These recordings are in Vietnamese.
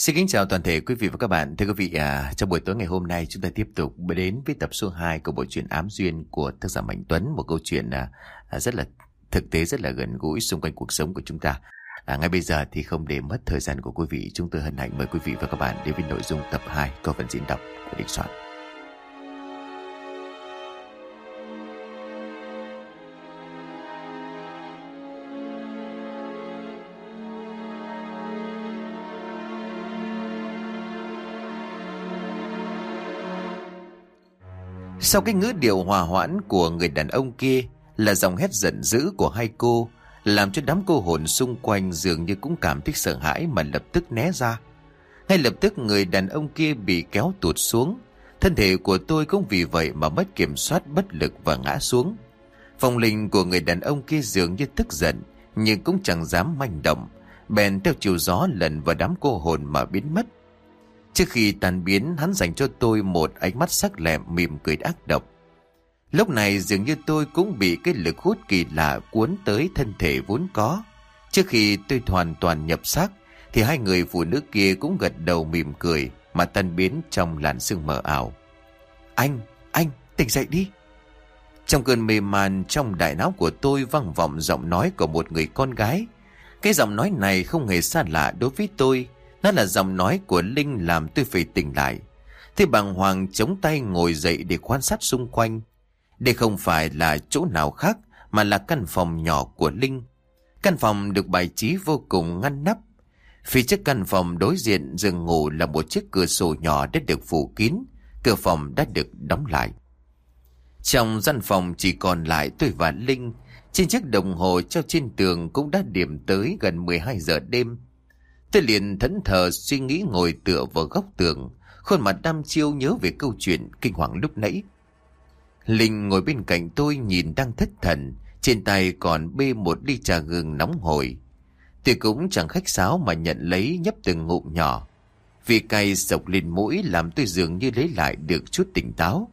Xin kính chào toàn thể quý vị và các bạn. Thưa quý vị, à, trong buổi tối ngày hôm nay chúng ta tiếp tục đến với tập số 2 của bộ truyện Ám Duyên của tác giả Mạnh Tuấn. Một câu chuyện à, à, rất là thực tế, rất là gần gũi xung quanh cuộc sống của chúng ta. À, ngay bây giờ thì không để mất thời gian của quý vị, chúng tôi hân hạnh mời quý vị và các bạn đến với nội dung tập 2 có phần diễn đọc của định Soạn. Sau cái ngữ điệu hòa hoãn của người đàn ông kia là dòng hét giận dữ của hai cô, làm cho đám cô hồn xung quanh dường như cũng cảm thấy sợ hãi mà lập tức né ra. Ngay lập tức người đàn ông kia bị kéo tụt xuống, thân thể của tôi cũng vì vậy mà mất kiểm soát bất lực và ngã xuống. phong linh của người đàn ông kia dường như tức giận, nhưng cũng chẳng dám manh động, bèn theo chiều gió lần vào đám cô hồn mà biến mất. Trước khi tàn biến hắn dành cho tôi một ánh mắt sắc lẹm mỉm cười ác độc. Lúc này dường như tôi cũng bị cái lực hút kỳ lạ cuốn tới thân thể vốn có. Trước khi tôi hoàn toàn nhập xác thì hai người phụ nữ kia cũng gật đầu mỉm cười mà tan biến trong làn sương mờ ảo. Anh, anh, tỉnh dậy đi. Trong cơn mê man trong đại não của tôi vang vọng giọng nói của một người con gái. Cái giọng nói này không hề xa lạ đối với tôi. Nó là giọng nói của Linh làm tôi phải tỉnh lại. Thế bàng hoàng chống tay ngồi dậy để quan sát xung quanh. Đây không phải là chỗ nào khác, mà là căn phòng nhỏ của Linh. Căn phòng được bài trí vô cùng ngăn nắp. Phía trước căn phòng đối diện giường ngủ là một chiếc cửa sổ nhỏ đã được phủ kín. Cửa phòng đã được đóng lại. Trong gian phòng chỉ còn lại tôi và Linh. Trên chiếc đồng hồ treo trên tường cũng đã điểm tới gần 12 giờ đêm. Tôi liền thẫn thờ suy nghĩ ngồi tựa vào góc tường, khuôn mặt đăm chiêu nhớ về câu chuyện kinh hoàng lúc nãy. Linh ngồi bên cạnh tôi nhìn đang thất thần, trên tay còn bê một ly trà gừng nóng hổi. Tôi cũng chẳng khách sáo mà nhận lấy nhấp từng ngụm nhỏ. Vì cay sộc lên mũi làm tôi dường như lấy lại được chút tỉnh táo.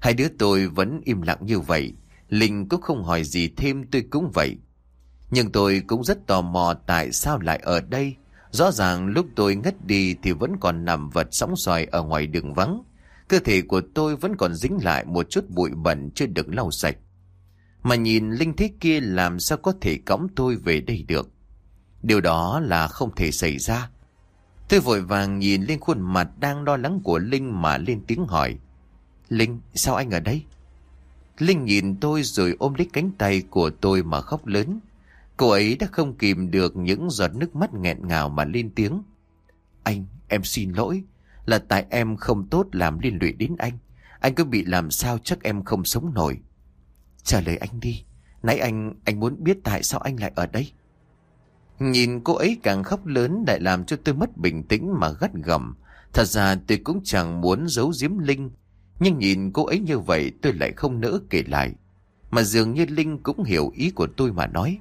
Hai đứa tôi vẫn im lặng như vậy, Linh cũng không hỏi gì thêm tôi cũng vậy. Nhưng tôi cũng rất tò mò tại sao lại ở đây Rõ ràng lúc tôi ngất đi thì vẫn còn nằm vật sóng xoài ở ngoài đường vắng. Cơ thể của tôi vẫn còn dính lại một chút bụi bẩn chưa được lau sạch. Mà nhìn linh thế kia làm sao có thể cõng tôi về đây được. Điều đó là không thể xảy ra. Tôi vội vàng nhìn lên khuôn mặt đang lo lắng của Linh mà lên tiếng hỏi. Linh, sao anh ở đây? Linh nhìn tôi rồi ôm lấy cánh tay của tôi mà khóc lớn. Cô ấy đã không kìm được những giọt nước mắt nghẹn ngào mà lên tiếng. Anh, em xin lỗi. Là tại em không tốt làm liên lụy đến anh. Anh cứ bị làm sao chắc em không sống nổi. Trả lời anh đi. Nãy anh, anh muốn biết tại sao anh lại ở đây. Nhìn cô ấy càng khóc lớn lại làm cho tôi mất bình tĩnh mà gắt gầm. Thật ra tôi cũng chẳng muốn giấu giếm Linh. Nhưng nhìn cô ấy như vậy tôi lại không nỡ kể lại. Mà dường như Linh cũng hiểu ý của tôi mà nói.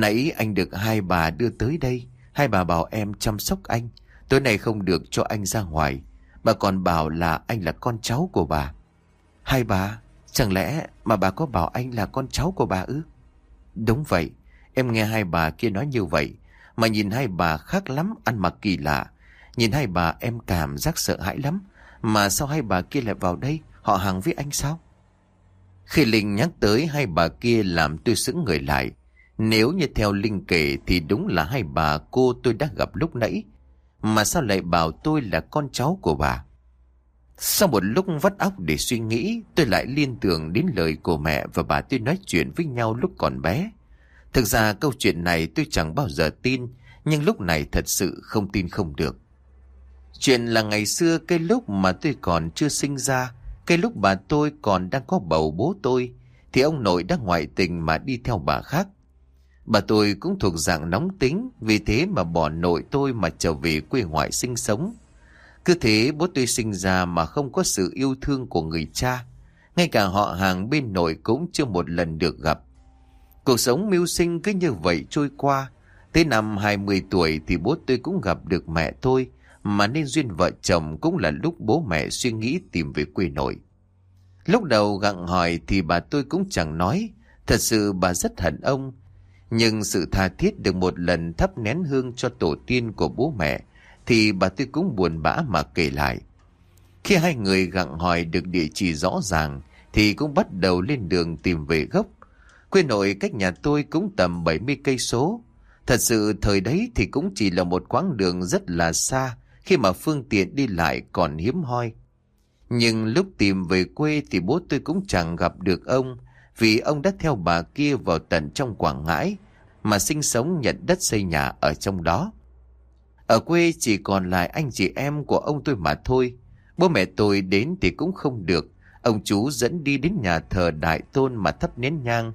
Nãy anh được hai bà đưa tới đây. Hai bà bảo em chăm sóc anh. Tối nay không được cho anh ra ngoài. Bà còn bảo là anh là con cháu của bà. Hai bà, chẳng lẽ mà bà có bảo anh là con cháu của bà ư? Đúng vậy, em nghe hai bà kia nói như vậy. Mà nhìn hai bà khác lắm, ăn mặc kỳ lạ. Nhìn hai bà em cảm giác sợ hãi lắm. Mà sao hai bà kia lại vào đây? Họ hàng với anh sao? Khi Linh nhắc tới hai bà kia làm tôi sững người lại. Nếu như theo Linh kể thì đúng là hai bà cô tôi đã gặp lúc nãy. Mà sao lại bảo tôi là con cháu của bà? Sau một lúc vắt óc để suy nghĩ, tôi lại liên tưởng đến lời của mẹ và bà tôi nói chuyện với nhau lúc còn bé. Thực ra câu chuyện này tôi chẳng bao giờ tin, nhưng lúc này thật sự không tin không được. Chuyện là ngày xưa cái lúc mà tôi còn chưa sinh ra, cái lúc bà tôi còn đang có bầu bố tôi, thì ông nội đã ngoại tình mà đi theo bà khác. Bà tôi cũng thuộc dạng nóng tính, vì thế mà bỏ nội tôi mà trở về quê ngoại sinh sống. Cứ thế bố tôi sinh ra mà không có sự yêu thương của người cha. Ngay cả họ hàng bên nội cũng chưa một lần được gặp. Cuộc sống mưu sinh cứ như vậy trôi qua. Tới năm 20 tuổi thì bố tôi cũng gặp được mẹ tôi, mà nên duyên vợ chồng cũng là lúc bố mẹ suy nghĩ tìm về quê nội. Lúc đầu gặng hỏi thì bà tôi cũng chẳng nói, thật sự bà rất hận ông, nhưng sự tha thiết được một lần thắp nén hương cho tổ tiên của bố mẹ, thì bà tôi cũng buồn bã mà kể lại. Khi hai người gặng hỏi được địa chỉ rõ ràng, thì cũng bắt đầu lên đường tìm về gốc. Quê nội cách nhà tôi cũng tầm 70 cây số. Thật sự thời đấy thì cũng chỉ là một quãng đường rất là xa khi mà phương tiện đi lại còn hiếm hoi. Nhưng lúc tìm về quê thì bố tôi cũng chẳng gặp được ông vì ông đã theo bà kia vào tận trong Quảng Ngãi mà sinh sống nhận đất xây nhà ở trong đó. Ở quê chỉ còn lại anh chị em của ông tôi mà thôi. Bố mẹ tôi đến thì cũng không được. Ông chú dẫn đi đến nhà thờ đại tôn mà thắp nén nhang,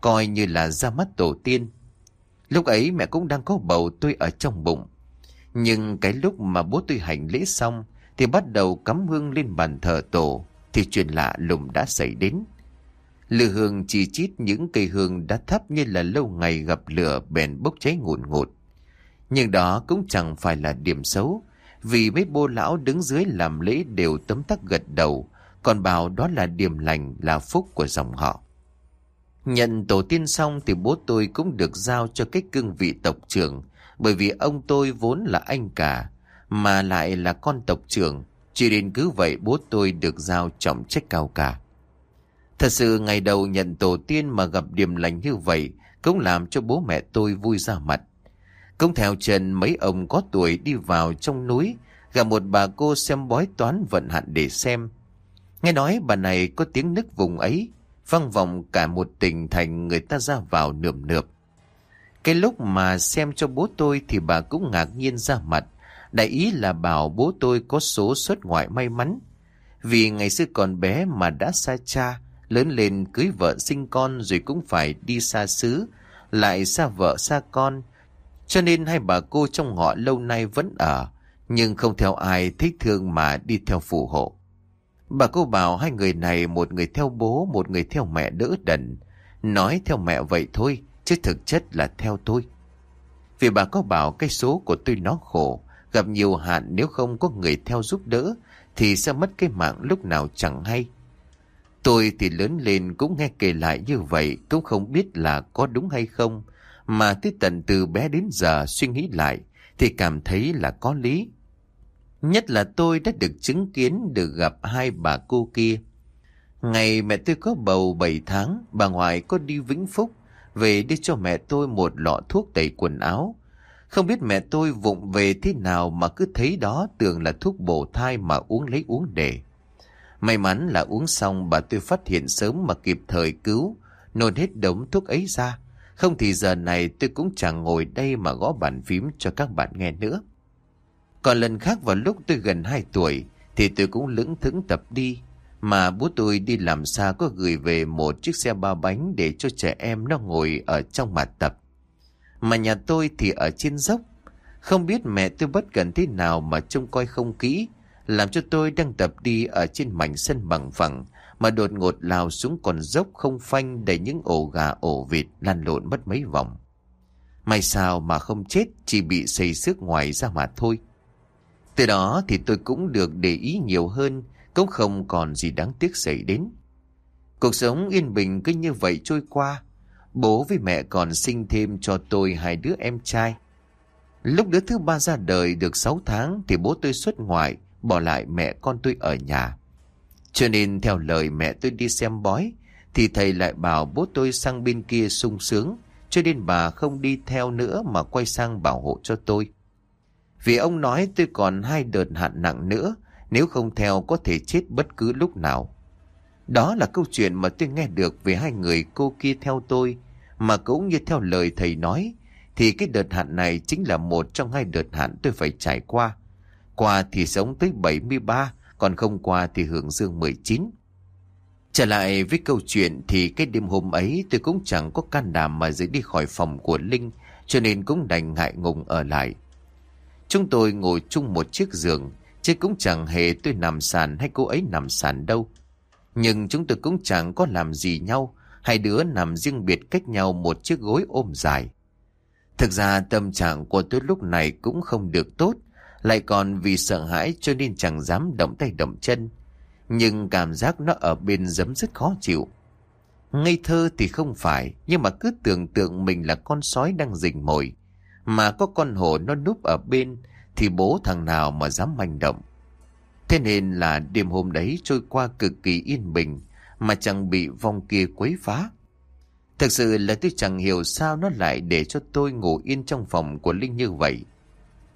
coi như là ra mắt tổ tiên. Lúc ấy mẹ cũng đang có bầu tôi ở trong bụng. Nhưng cái lúc mà bố tôi hành lễ xong thì bắt đầu cắm hương lên bàn thờ tổ thì chuyện lạ lùng đã xảy đến. Lửa hương chỉ chít những cây hương đã thấp như là lâu ngày gặp lửa bèn bốc cháy ngùn ngụt, ngụt. Nhưng đó cũng chẳng phải là điểm xấu, vì mấy bô lão đứng dưới làm lễ đều tấm tắc gật đầu, còn bảo đó là điểm lành là phúc của dòng họ. Nhận tổ tiên xong thì bố tôi cũng được giao cho cái cương vị tộc trưởng, bởi vì ông tôi vốn là anh cả, mà lại là con tộc trưởng. Chỉ đến cứ vậy bố tôi được giao trọng trách cao cả. Thật sự ngày đầu nhận tổ tiên mà gặp điểm lành như vậy cũng làm cho bố mẹ tôi vui ra mặt. Cũng theo Trần mấy ông có tuổi đi vào trong núi gặp một bà cô xem bói toán vận hạn để xem. Nghe nói bà này có tiếng nức vùng ấy, vang vọng cả một tỉnh thành người ta ra vào nườm nượp. Cái lúc mà xem cho bố tôi thì bà cũng ngạc nhiên ra mặt. Đại ý là bảo bố tôi có số xuất ngoại may mắn. Vì ngày xưa còn bé mà đã xa cha, lớn lên cưới vợ sinh con rồi cũng phải đi xa xứ, lại xa vợ xa con. Cho nên hai bà cô trong họ lâu nay vẫn ở, nhưng không theo ai thích thương mà đi theo phù hộ. Bà cô bảo hai người này một người theo bố, một người theo mẹ đỡ đần. Nói theo mẹ vậy thôi, chứ thực chất là theo tôi. Vì bà có bảo cái số của tôi nó khổ, gặp nhiều hạn nếu không có người theo giúp đỡ, thì sẽ mất cái mạng lúc nào chẳng hay. Tôi thì lớn lên cũng nghe kể lại như vậy, cũng không biết là có đúng hay không, mà tới tận từ bé đến giờ suy nghĩ lại, thì cảm thấy là có lý. Nhất là tôi đã được chứng kiến được gặp hai bà cô kia. Ngày mẹ tôi có bầu 7 tháng, bà ngoại có đi Vĩnh Phúc, về đưa cho mẹ tôi một lọ thuốc tẩy quần áo. Không biết mẹ tôi vụng về thế nào mà cứ thấy đó tưởng là thuốc bổ thai mà uống lấy uống để. May mắn là uống xong bà tôi phát hiện sớm mà kịp thời cứu, nôn hết đống thuốc ấy ra. Không thì giờ này tôi cũng chẳng ngồi đây mà gõ bàn phím cho các bạn nghe nữa. Còn lần khác vào lúc tôi gần 2 tuổi thì tôi cũng lững thững tập đi. Mà bố tôi đi làm xa có gửi về một chiếc xe ba bánh để cho trẻ em nó ngồi ở trong mặt tập. Mà nhà tôi thì ở trên dốc. Không biết mẹ tôi bất cần thế nào mà trông coi không kỹ làm cho tôi đang tập đi ở trên mảnh sân bằng phẳng mà đột ngột lao xuống con dốc không phanh đầy những ổ gà ổ vịt lăn lộn mất mấy vòng. May sao mà không chết chỉ bị xây xước ngoài ra mà thôi. Từ đó thì tôi cũng được để ý nhiều hơn, cũng không còn gì đáng tiếc xảy đến. Cuộc sống yên bình cứ như vậy trôi qua. Bố với mẹ còn sinh thêm cho tôi hai đứa em trai. Lúc đứa thứ ba ra đời được 6 tháng thì bố tôi xuất ngoại, bỏ lại mẹ con tôi ở nhà. Cho nên theo lời mẹ tôi đi xem bói, thì thầy lại bảo bố tôi sang bên kia sung sướng, cho nên bà không đi theo nữa mà quay sang bảo hộ cho tôi. Vì ông nói tôi còn hai đợt hạn nặng nữa, nếu không theo có thể chết bất cứ lúc nào. Đó là câu chuyện mà tôi nghe được về hai người cô kia theo tôi, mà cũng như theo lời thầy nói, thì cái đợt hạn này chính là một trong hai đợt hạn tôi phải trải qua. Qua thì sống tới 73, còn không qua thì hưởng dương 19. Trở lại với câu chuyện thì cái đêm hôm ấy tôi cũng chẳng có can đảm mà rời đi khỏi phòng của Linh, cho nên cũng đành ngại ngùng ở lại. Chúng tôi ngồi chung một chiếc giường, chứ cũng chẳng hề tôi nằm sàn hay cô ấy nằm sàn đâu. Nhưng chúng tôi cũng chẳng có làm gì nhau, hai đứa nằm riêng biệt cách nhau một chiếc gối ôm dài. Thực ra tâm trạng của tôi lúc này cũng không được tốt, lại còn vì sợ hãi cho nên chẳng dám động tay động chân. Nhưng cảm giác nó ở bên giấm rất khó chịu. Ngây thơ thì không phải, nhưng mà cứ tưởng tượng mình là con sói đang rình mồi. Mà có con hổ nó núp ở bên, thì bố thằng nào mà dám manh động. Thế nên là đêm hôm đấy trôi qua cực kỳ yên bình mà chẳng bị vong kia quấy phá. Thực sự là tôi chẳng hiểu sao nó lại để cho tôi ngủ yên trong phòng của Linh như vậy.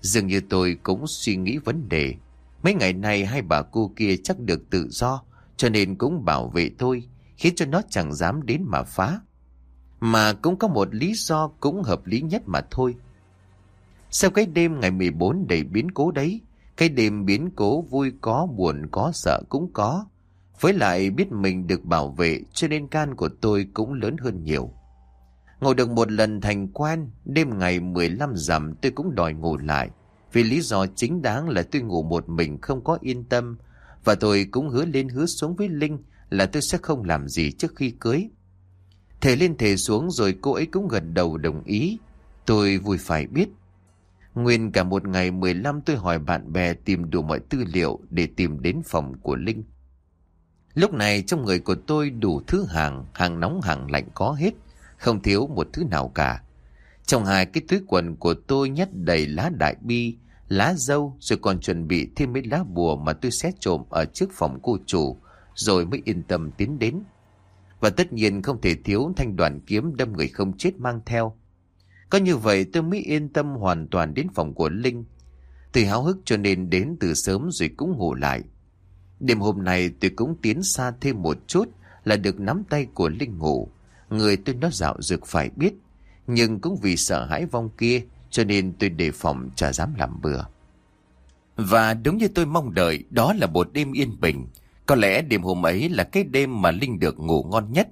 Dường như tôi cũng suy nghĩ vấn đề. Mấy ngày nay hai bà cô kia chắc được tự do cho nên cũng bảo vệ tôi khiến cho nó chẳng dám đến mà phá. Mà cũng có một lý do cũng hợp lý nhất mà thôi. Sau cái đêm ngày 14 đầy biến cố đấy, cái đêm biến cố vui có buồn có sợ cũng có. Với lại biết mình được bảo vệ cho nên can của tôi cũng lớn hơn nhiều. Ngồi được một lần thành quen, đêm ngày 15 rằm tôi cũng đòi ngủ lại. Vì lý do chính đáng là tôi ngủ một mình không có yên tâm. Và tôi cũng hứa lên hứa xuống với Linh là tôi sẽ không làm gì trước khi cưới. Thề lên thề xuống rồi cô ấy cũng gật đầu đồng ý. Tôi vui phải biết. Nguyên cả một ngày 15 tôi hỏi bạn bè tìm đủ mọi tư liệu để tìm đến phòng của Linh. Lúc này trong người của tôi đủ thứ hàng, hàng nóng hàng lạnh có hết, không thiếu một thứ nào cả. Trong hai cái túi quần của tôi nhét đầy lá đại bi, lá dâu rồi còn chuẩn bị thêm mấy lá bùa mà tôi xé trộm ở trước phòng cô chủ, rồi mới yên tâm tiến đến. Và tất nhiên không thể thiếu thanh đoàn kiếm đâm người không chết mang theo. Có như vậy tôi mới yên tâm hoàn toàn đến phòng của Linh. Tôi háo hức cho nên đến từ sớm rồi cũng ngủ lại. Đêm hôm nay tôi cũng tiến xa thêm một chút là được nắm tay của Linh ngủ. Người tôi nó dạo dược phải biết. Nhưng cũng vì sợ hãi vong kia, cho nên tôi đề phòng chả dám làm bừa. Và đúng như tôi mong đợi, đó là một đêm yên bình. Có lẽ đêm hôm ấy là cái đêm mà Linh được ngủ ngon nhất.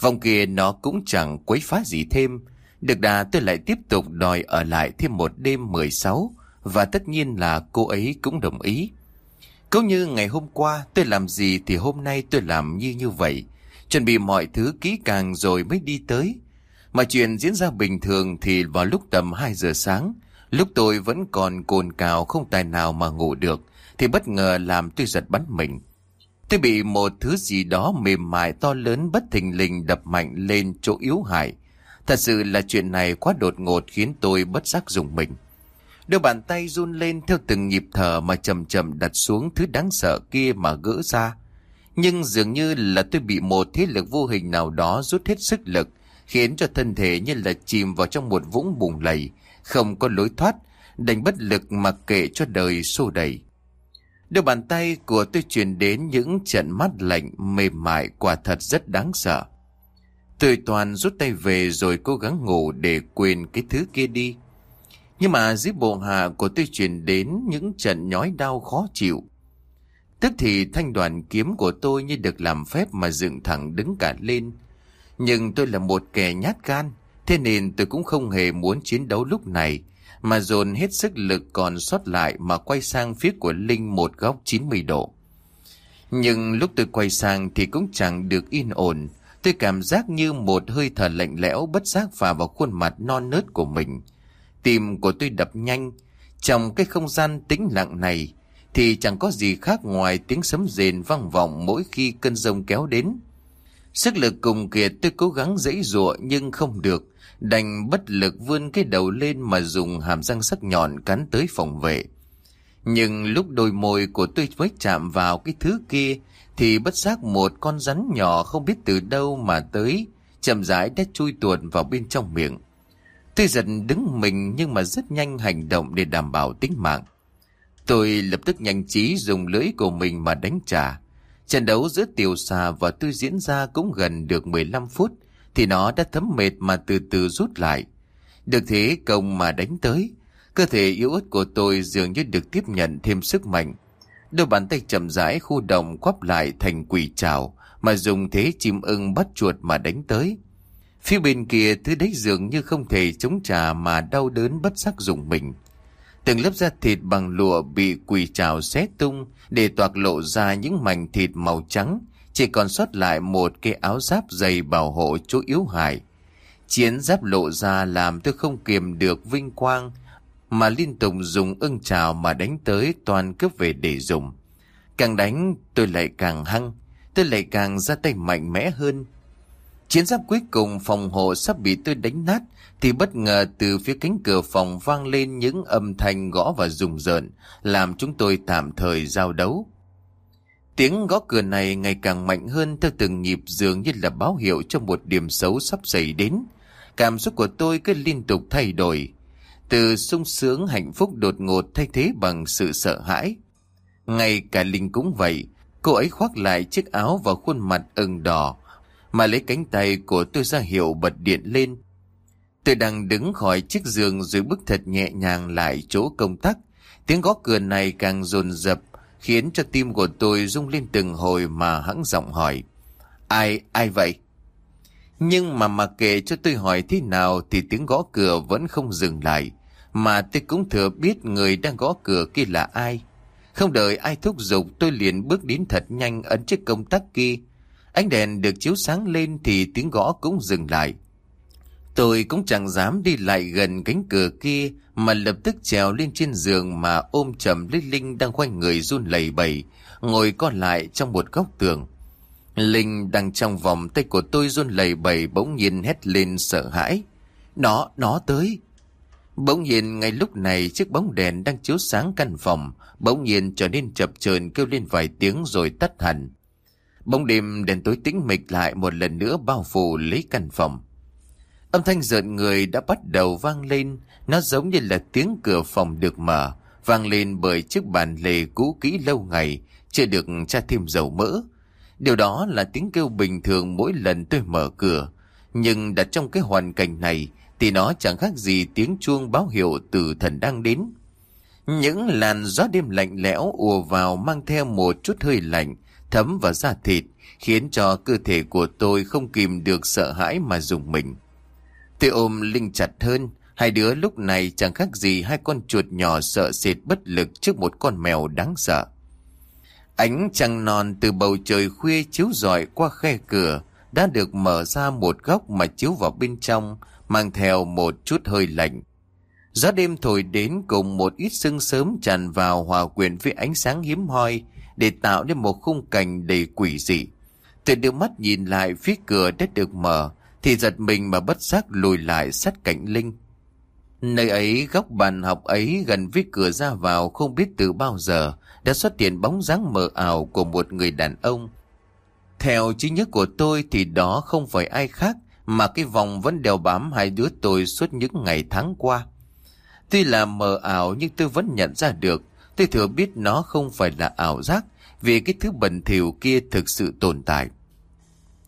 Vòng kia nó cũng chẳng quấy phá gì thêm. Được đà tôi lại tiếp tục đòi ở lại thêm một đêm 16 và tất nhiên là cô ấy cũng đồng ý. Cũng như ngày hôm qua, tôi làm gì thì hôm nay tôi làm như như vậy. Chuẩn bị mọi thứ kỹ càng rồi mới đi tới. Mà chuyện diễn ra bình thường thì vào lúc tầm 2 giờ sáng, lúc tôi vẫn còn cồn cào không tài nào mà ngủ được, thì bất ngờ làm tôi giật bắn mình. Tôi bị một thứ gì đó mềm mại to lớn bất thình lình đập mạnh lên chỗ yếu hại. Thật sự là chuyện này quá đột ngột khiến tôi bất giác dùng mình. Đôi bàn tay run lên theo từng nhịp thở mà chậm chậm đặt xuống thứ đáng sợ kia mà gỡ ra. Nhưng dường như là tôi bị một thế lực vô hình nào đó rút hết sức lực, khiến cho thân thể như là chìm vào trong một vũng bùng lầy, không có lối thoát, đành bất lực mặc kệ cho đời xô đẩy. Đôi bàn tay của tôi truyền đến những trận mắt lạnh mềm mại quả thật rất đáng sợ. Tôi toàn rút tay về rồi cố gắng ngủ để quên cái thứ kia đi. Nhưng mà dưới bộ hạ của tôi truyền đến những trận nhói đau khó chịu. Tức thì thanh đoàn kiếm của tôi như được làm phép mà dựng thẳng đứng cả lên. Nhưng tôi là một kẻ nhát gan, thế nên tôi cũng không hề muốn chiến đấu lúc này, mà dồn hết sức lực còn sót lại mà quay sang phía của Linh một góc 90 độ. Nhưng lúc tôi quay sang thì cũng chẳng được yên ổn, tôi cảm giác như một hơi thở lạnh lẽo bất giác phà vào khuôn mặt non nớt của mình. Tim của tôi đập nhanh, trong cái không gian tĩnh lặng này thì chẳng có gì khác ngoài tiếng sấm rền vang vọng mỗi khi cơn rông kéo đến. Sức lực cùng kiệt tôi cố gắng dãy dụa nhưng không được, đành bất lực vươn cái đầu lên mà dùng hàm răng sắc nhọn cắn tới phòng vệ. Nhưng lúc đôi môi của tôi mới chạm vào cái thứ kia thì bất giác một con rắn nhỏ không biết từ đâu mà tới, chậm rãi đã chui tuột vào bên trong miệng. Tôi giật đứng mình nhưng mà rất nhanh hành động để đảm bảo tính mạng. Tôi lập tức nhanh trí dùng lưỡi của mình mà đánh trả. Trận đấu giữa tiểu xà và tôi diễn ra cũng gần được 15 phút, thì nó đã thấm mệt mà từ từ rút lại. Được thế công mà đánh tới, cơ thể yếu ớt của tôi dường như được tiếp nhận thêm sức mạnh. Đôi bàn tay chậm rãi khu động quắp lại thành quỷ trào, mà dùng thế chim ưng bắt chuột mà đánh tới. Phía bên kia thứ đấy dường như không thể chống trả mà đau đớn bất giác dùng mình. Từng lớp da thịt bằng lụa bị quỳ trào xé tung để toạc lộ ra những mảnh thịt màu trắng, chỉ còn sót lại một cái áo giáp dày bảo hộ chỗ yếu hại. Chiến giáp lộ ra làm tôi không kiềm được vinh quang, mà liên tục dùng ưng trào mà đánh tới toàn cướp về để dùng. Càng đánh tôi lại càng hăng, tôi lại càng ra tay mạnh mẽ hơn. Chiến giáp cuối cùng phòng hộ sắp bị tôi đánh nát Thì bất ngờ từ phía cánh cửa phòng vang lên những âm thanh gõ và rùng rợn, làm chúng tôi tạm thời giao đấu. Tiếng gõ cửa này ngày càng mạnh hơn theo từng nhịp dường như là báo hiệu cho một điểm xấu sắp xảy đến. Cảm xúc của tôi cứ liên tục thay đổi. Từ sung sướng hạnh phúc đột ngột thay thế bằng sự sợ hãi. Ngay cả Linh cũng vậy, cô ấy khoác lại chiếc áo và khuôn mặt ửng đỏ, mà lấy cánh tay của tôi ra hiệu bật điện lên. Tôi đang đứng khỏi chiếc giường rồi bước thật nhẹ nhàng lại chỗ công tắc. Tiếng gõ cửa này càng dồn dập khiến cho tim của tôi rung lên từng hồi mà hãng giọng hỏi. Ai, ai vậy? Nhưng mà mặc kệ cho tôi hỏi thế nào thì tiếng gõ cửa vẫn không dừng lại. Mà tôi cũng thừa biết người đang gõ cửa kia là ai. Không đợi ai thúc giục tôi liền bước đến thật nhanh ấn chiếc công tắc kia. Ánh đèn được chiếu sáng lên thì tiếng gõ cũng dừng lại. Tôi cũng chẳng dám đi lại gần cánh cửa kia mà lập tức trèo lên trên giường mà ôm chầm lấy Linh đang khoanh người run lẩy bẩy, ngồi co lại trong một góc tường. Linh đang trong vòng tay của tôi run lẩy bẩy bỗng nhiên hét lên sợ hãi. Nó, nó tới. Bỗng nhiên ngay lúc này chiếc bóng đèn đang chiếu sáng căn phòng, bỗng nhiên trở nên chập chờn kêu lên vài tiếng rồi tắt hẳn. Bóng đêm đèn tối tĩnh mịch lại một lần nữa bao phủ lấy căn phòng. Âm thanh rợn người đã bắt đầu vang lên, nó giống như là tiếng cửa phòng được mở, vang lên bởi chiếc bàn lề cũ kỹ lâu ngày, chưa được tra thêm dầu mỡ. Điều đó là tiếng kêu bình thường mỗi lần tôi mở cửa, nhưng đặt trong cái hoàn cảnh này thì nó chẳng khác gì tiếng chuông báo hiệu từ thần đang đến. Những làn gió đêm lạnh lẽo ùa vào mang theo một chút hơi lạnh, thấm vào da thịt, khiến cho cơ thể của tôi không kìm được sợ hãi mà dùng mình. Tôi ôm Linh chặt hơn, hai đứa lúc này chẳng khác gì hai con chuột nhỏ sợ sệt bất lực trước một con mèo đáng sợ. Ánh trăng non từ bầu trời khuya chiếu rọi qua khe cửa đã được mở ra một góc mà chiếu vào bên trong, mang theo một chút hơi lạnh. Gió đêm thổi đến cùng một ít sương sớm tràn vào hòa quyện với ánh sáng hiếm hoi để tạo nên một khung cảnh đầy quỷ dị. Tôi đưa mắt nhìn lại phía cửa đã được mở, thì giật mình mà bất giác lùi lại sát cạnh Linh. Nơi ấy, góc bàn học ấy gần với cửa ra vào không biết từ bao giờ đã xuất hiện bóng dáng mờ ảo của một người đàn ông. Theo trí nhớ của tôi thì đó không phải ai khác mà cái vòng vẫn đeo bám hai đứa tôi suốt những ngày tháng qua. Tuy là mờ ảo nhưng tôi vẫn nhận ra được, tôi thừa biết nó không phải là ảo giác vì cái thứ bẩn thỉu kia thực sự tồn tại.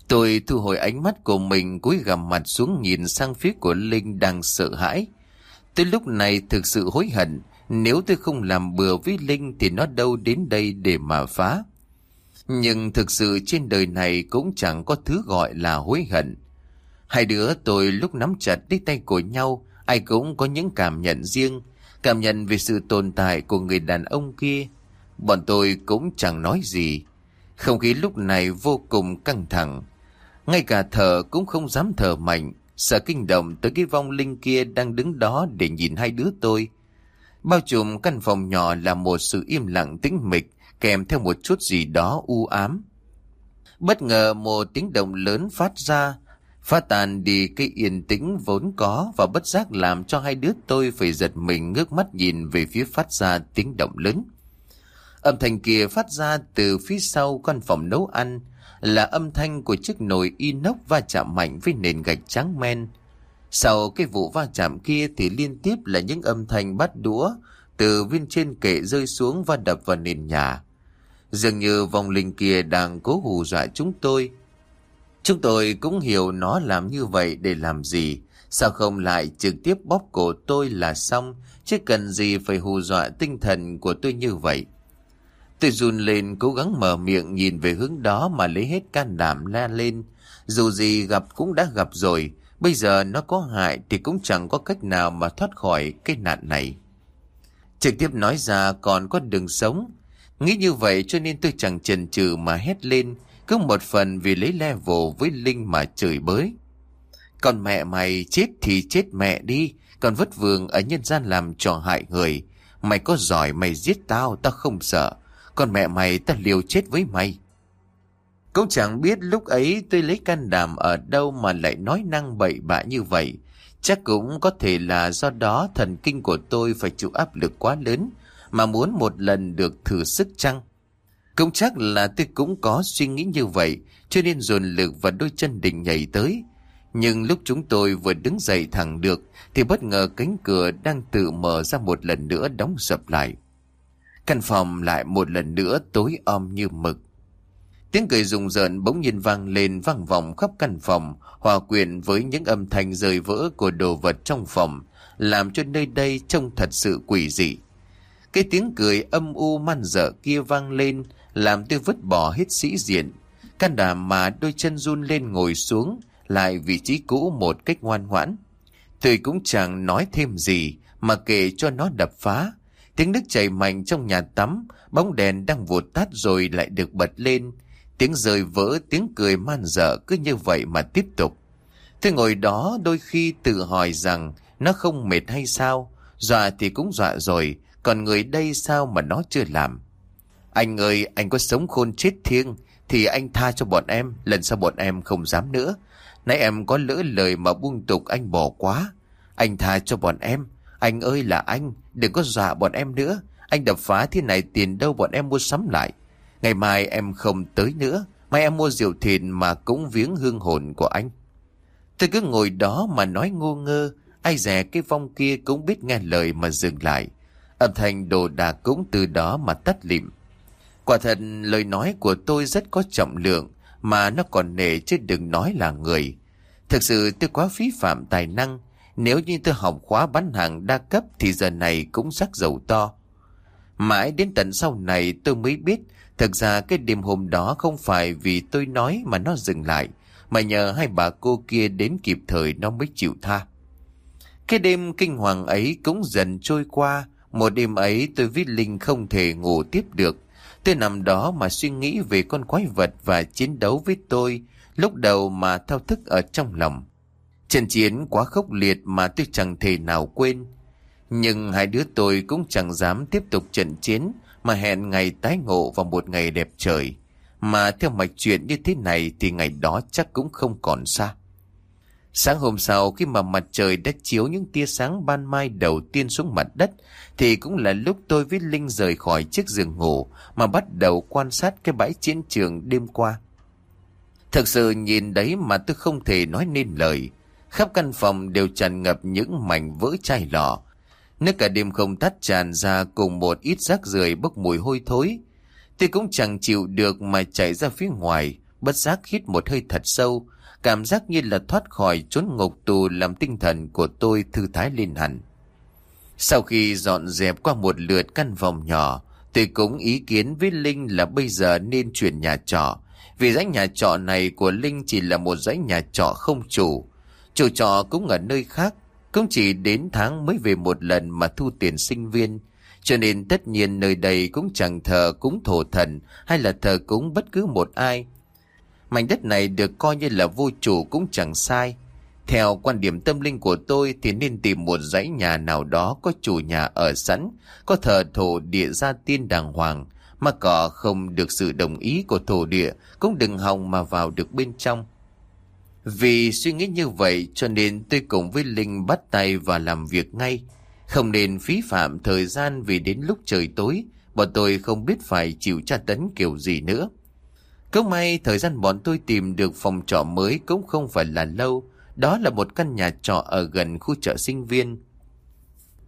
Tôi thu hồi ánh mắt của mình cúi gằm mặt xuống nhìn sang phía của Linh đang sợ hãi. Tới lúc này thực sự hối hận, nếu tôi không làm bừa với Linh thì nó đâu đến đây để mà phá. Nhưng thực sự trên đời này cũng chẳng có thứ gọi là hối hận. Hai đứa tôi lúc nắm chặt lấy tay của nhau, ai cũng có những cảm nhận riêng, cảm nhận về sự tồn tại của người đàn ông kia. Bọn tôi cũng chẳng nói gì. Không khí lúc này vô cùng căng thẳng. Ngay cả thở cũng không dám thở mạnh, sợ kinh động tới cái vong linh kia đang đứng đó để nhìn hai đứa tôi. Bao trùm căn phòng nhỏ là một sự im lặng tĩnh mịch, kèm theo một chút gì đó u ám. Bất ngờ một tiếng động lớn phát ra, phá tàn đi cái yên tĩnh vốn có và bất giác làm cho hai đứa tôi phải giật mình ngước mắt nhìn về phía phát ra tiếng động lớn. Âm thanh kia phát ra từ phía sau căn phòng nấu ăn, là âm thanh của chiếc nồi inox va chạm mạnh với nền gạch trắng men. Sau cái vụ va chạm kia thì liên tiếp là những âm thanh bắt đũa từ viên trên kệ rơi xuống và đập vào nền nhà. Dường như vòng linh kia đang cố hù dọa chúng tôi. Chúng tôi cũng hiểu nó làm như vậy để làm gì. Sao không lại trực tiếp bóp cổ tôi là xong, chứ cần gì phải hù dọa tinh thần của tôi như vậy. Tôi run lên cố gắng mở miệng nhìn về hướng đó mà lấy hết can đảm la lên. Dù gì gặp cũng đã gặp rồi, bây giờ nó có hại thì cũng chẳng có cách nào mà thoát khỏi cái nạn này. Trực tiếp nói ra còn có đường sống. Nghĩ như vậy cho nên tôi chẳng chần chừ mà hét lên, cứ một phần vì lấy level với Linh mà chửi bới. Còn mẹ mày chết thì chết mẹ đi, còn vất vườn ở nhân gian làm trò hại người. Mày có giỏi mày giết tao, tao không sợ. Còn mẹ mày ta liều chết với mày. Cũng chẳng biết lúc ấy tôi lấy can đảm ở đâu mà lại nói năng bậy bạ như vậy. Chắc cũng có thể là do đó thần kinh của tôi phải chịu áp lực quá lớn mà muốn một lần được thử sức chăng? Cũng chắc là tôi cũng có suy nghĩ như vậy cho nên dồn lực và đôi chân định nhảy tới. Nhưng lúc chúng tôi vừa đứng dậy thẳng được thì bất ngờ cánh cửa đang tự mở ra một lần nữa đóng sập lại. Căn phòng lại một lần nữa tối om như mực. Tiếng cười rùng rợn bỗng nhiên vang lên vang vọng khắp căn phòng, hòa quyện với những âm thanh rơi vỡ của đồ vật trong phòng, làm cho nơi đây trông thật sự quỷ dị. Cái tiếng cười âm u man dở kia vang lên, làm tôi vứt bỏ hết sĩ diện. Căn đảm mà đôi chân run lên ngồi xuống, lại vị trí cũ một cách ngoan ngoãn. Tôi cũng chẳng nói thêm gì, mà kể cho nó đập phá. Tiếng nước chảy mạnh trong nhà tắm, bóng đèn đang vụt tắt rồi lại được bật lên, Tiếng rơi vỡ, tiếng cười man dở cứ như vậy mà tiếp tục. Tôi ngồi đó đôi khi tự hỏi rằng nó không mệt hay sao? Dọa thì cũng dọa rồi, còn người đây sao mà nó chưa làm? Anh ơi, anh có sống khôn chết thiêng thì anh tha cho bọn em, lần sau bọn em không dám nữa. Nãy em có lỡ lời mà buông tục anh bỏ quá. Anh tha cho bọn em. Anh ơi là anh, đừng có dọa bọn em nữa. Anh đập phá thế này tiền đâu bọn em mua sắm lại. Ngày mai em không tới nữa Mai em mua rượu thịt mà cũng viếng hương hồn của anh Tôi cứ ngồi đó mà nói ngô ngơ Ai dè cái vong kia cũng biết nghe lời mà dừng lại Âm thanh đồ đạc cũng từ đó mà tắt lịm Quả thật lời nói của tôi rất có trọng lượng Mà nó còn nể chứ đừng nói là người Thực sự tôi quá phí phạm tài năng Nếu như tôi học khóa bán hàng đa cấp Thì giờ này cũng rắc dầu to Mãi đến tận sau này tôi mới biết Thực ra cái đêm hôm đó không phải vì tôi nói mà nó dừng lại, mà nhờ hai bà cô kia đến kịp thời nó mới chịu tha. Cái đêm kinh hoàng ấy cũng dần trôi qua, một đêm ấy tôi viết Linh không thể ngủ tiếp được. Tôi nằm đó mà suy nghĩ về con quái vật và chiến đấu với tôi, lúc đầu mà thao thức ở trong lòng. Trận chiến quá khốc liệt mà tôi chẳng thể nào quên. Nhưng hai đứa tôi cũng chẳng dám tiếp tục trận chiến mà hẹn ngày tái ngộ vào một ngày đẹp trời. Mà theo mạch chuyện như thế này thì ngày đó chắc cũng không còn xa. Sáng hôm sau khi mà mặt trời đã chiếu những tia sáng ban mai đầu tiên xuống mặt đất thì cũng là lúc tôi với Linh rời khỏi chiếc giường ngủ mà bắt đầu quan sát cái bãi chiến trường đêm qua. thực sự nhìn đấy mà tôi không thể nói nên lời. Khắp căn phòng đều tràn ngập những mảnh vỡ chai lọ Nước cả đêm không tắt tràn ra cùng một ít rác rưởi bốc mùi hôi thối. Tôi cũng chẳng chịu được mà chạy ra phía ngoài, bất giác hít một hơi thật sâu, cảm giác như là thoát khỏi chốn ngục tù làm tinh thần của tôi thư thái lên hẳn. Sau khi dọn dẹp qua một lượt căn phòng nhỏ, tôi cũng ý kiến với Linh là bây giờ nên chuyển nhà trọ, vì dãy nhà trọ này của Linh chỉ là một dãy nhà trọ không chủ. Chủ trọ cũng ở nơi khác, cũng chỉ đến tháng mới về một lần mà thu tiền sinh viên, cho nên tất nhiên nơi đây cũng chẳng thờ cúng thổ thần hay là thờ cúng bất cứ một ai. Mảnh đất này được coi như là vô chủ cũng chẳng sai. Theo quan điểm tâm linh của tôi thì nên tìm một dãy nhà nào đó có chủ nhà ở sẵn, có thờ thổ địa gia tiên đàng hoàng, mà cỏ không được sự đồng ý của thổ địa cũng đừng hòng mà vào được bên trong. Vì suy nghĩ như vậy cho nên tôi cùng với Linh bắt tay và làm việc ngay. Không nên phí phạm thời gian vì đến lúc trời tối, bọn tôi không biết phải chịu tra tấn kiểu gì nữa. Cứ may thời gian bọn tôi tìm được phòng trọ mới cũng không phải là lâu. Đó là một căn nhà trọ ở gần khu chợ sinh viên.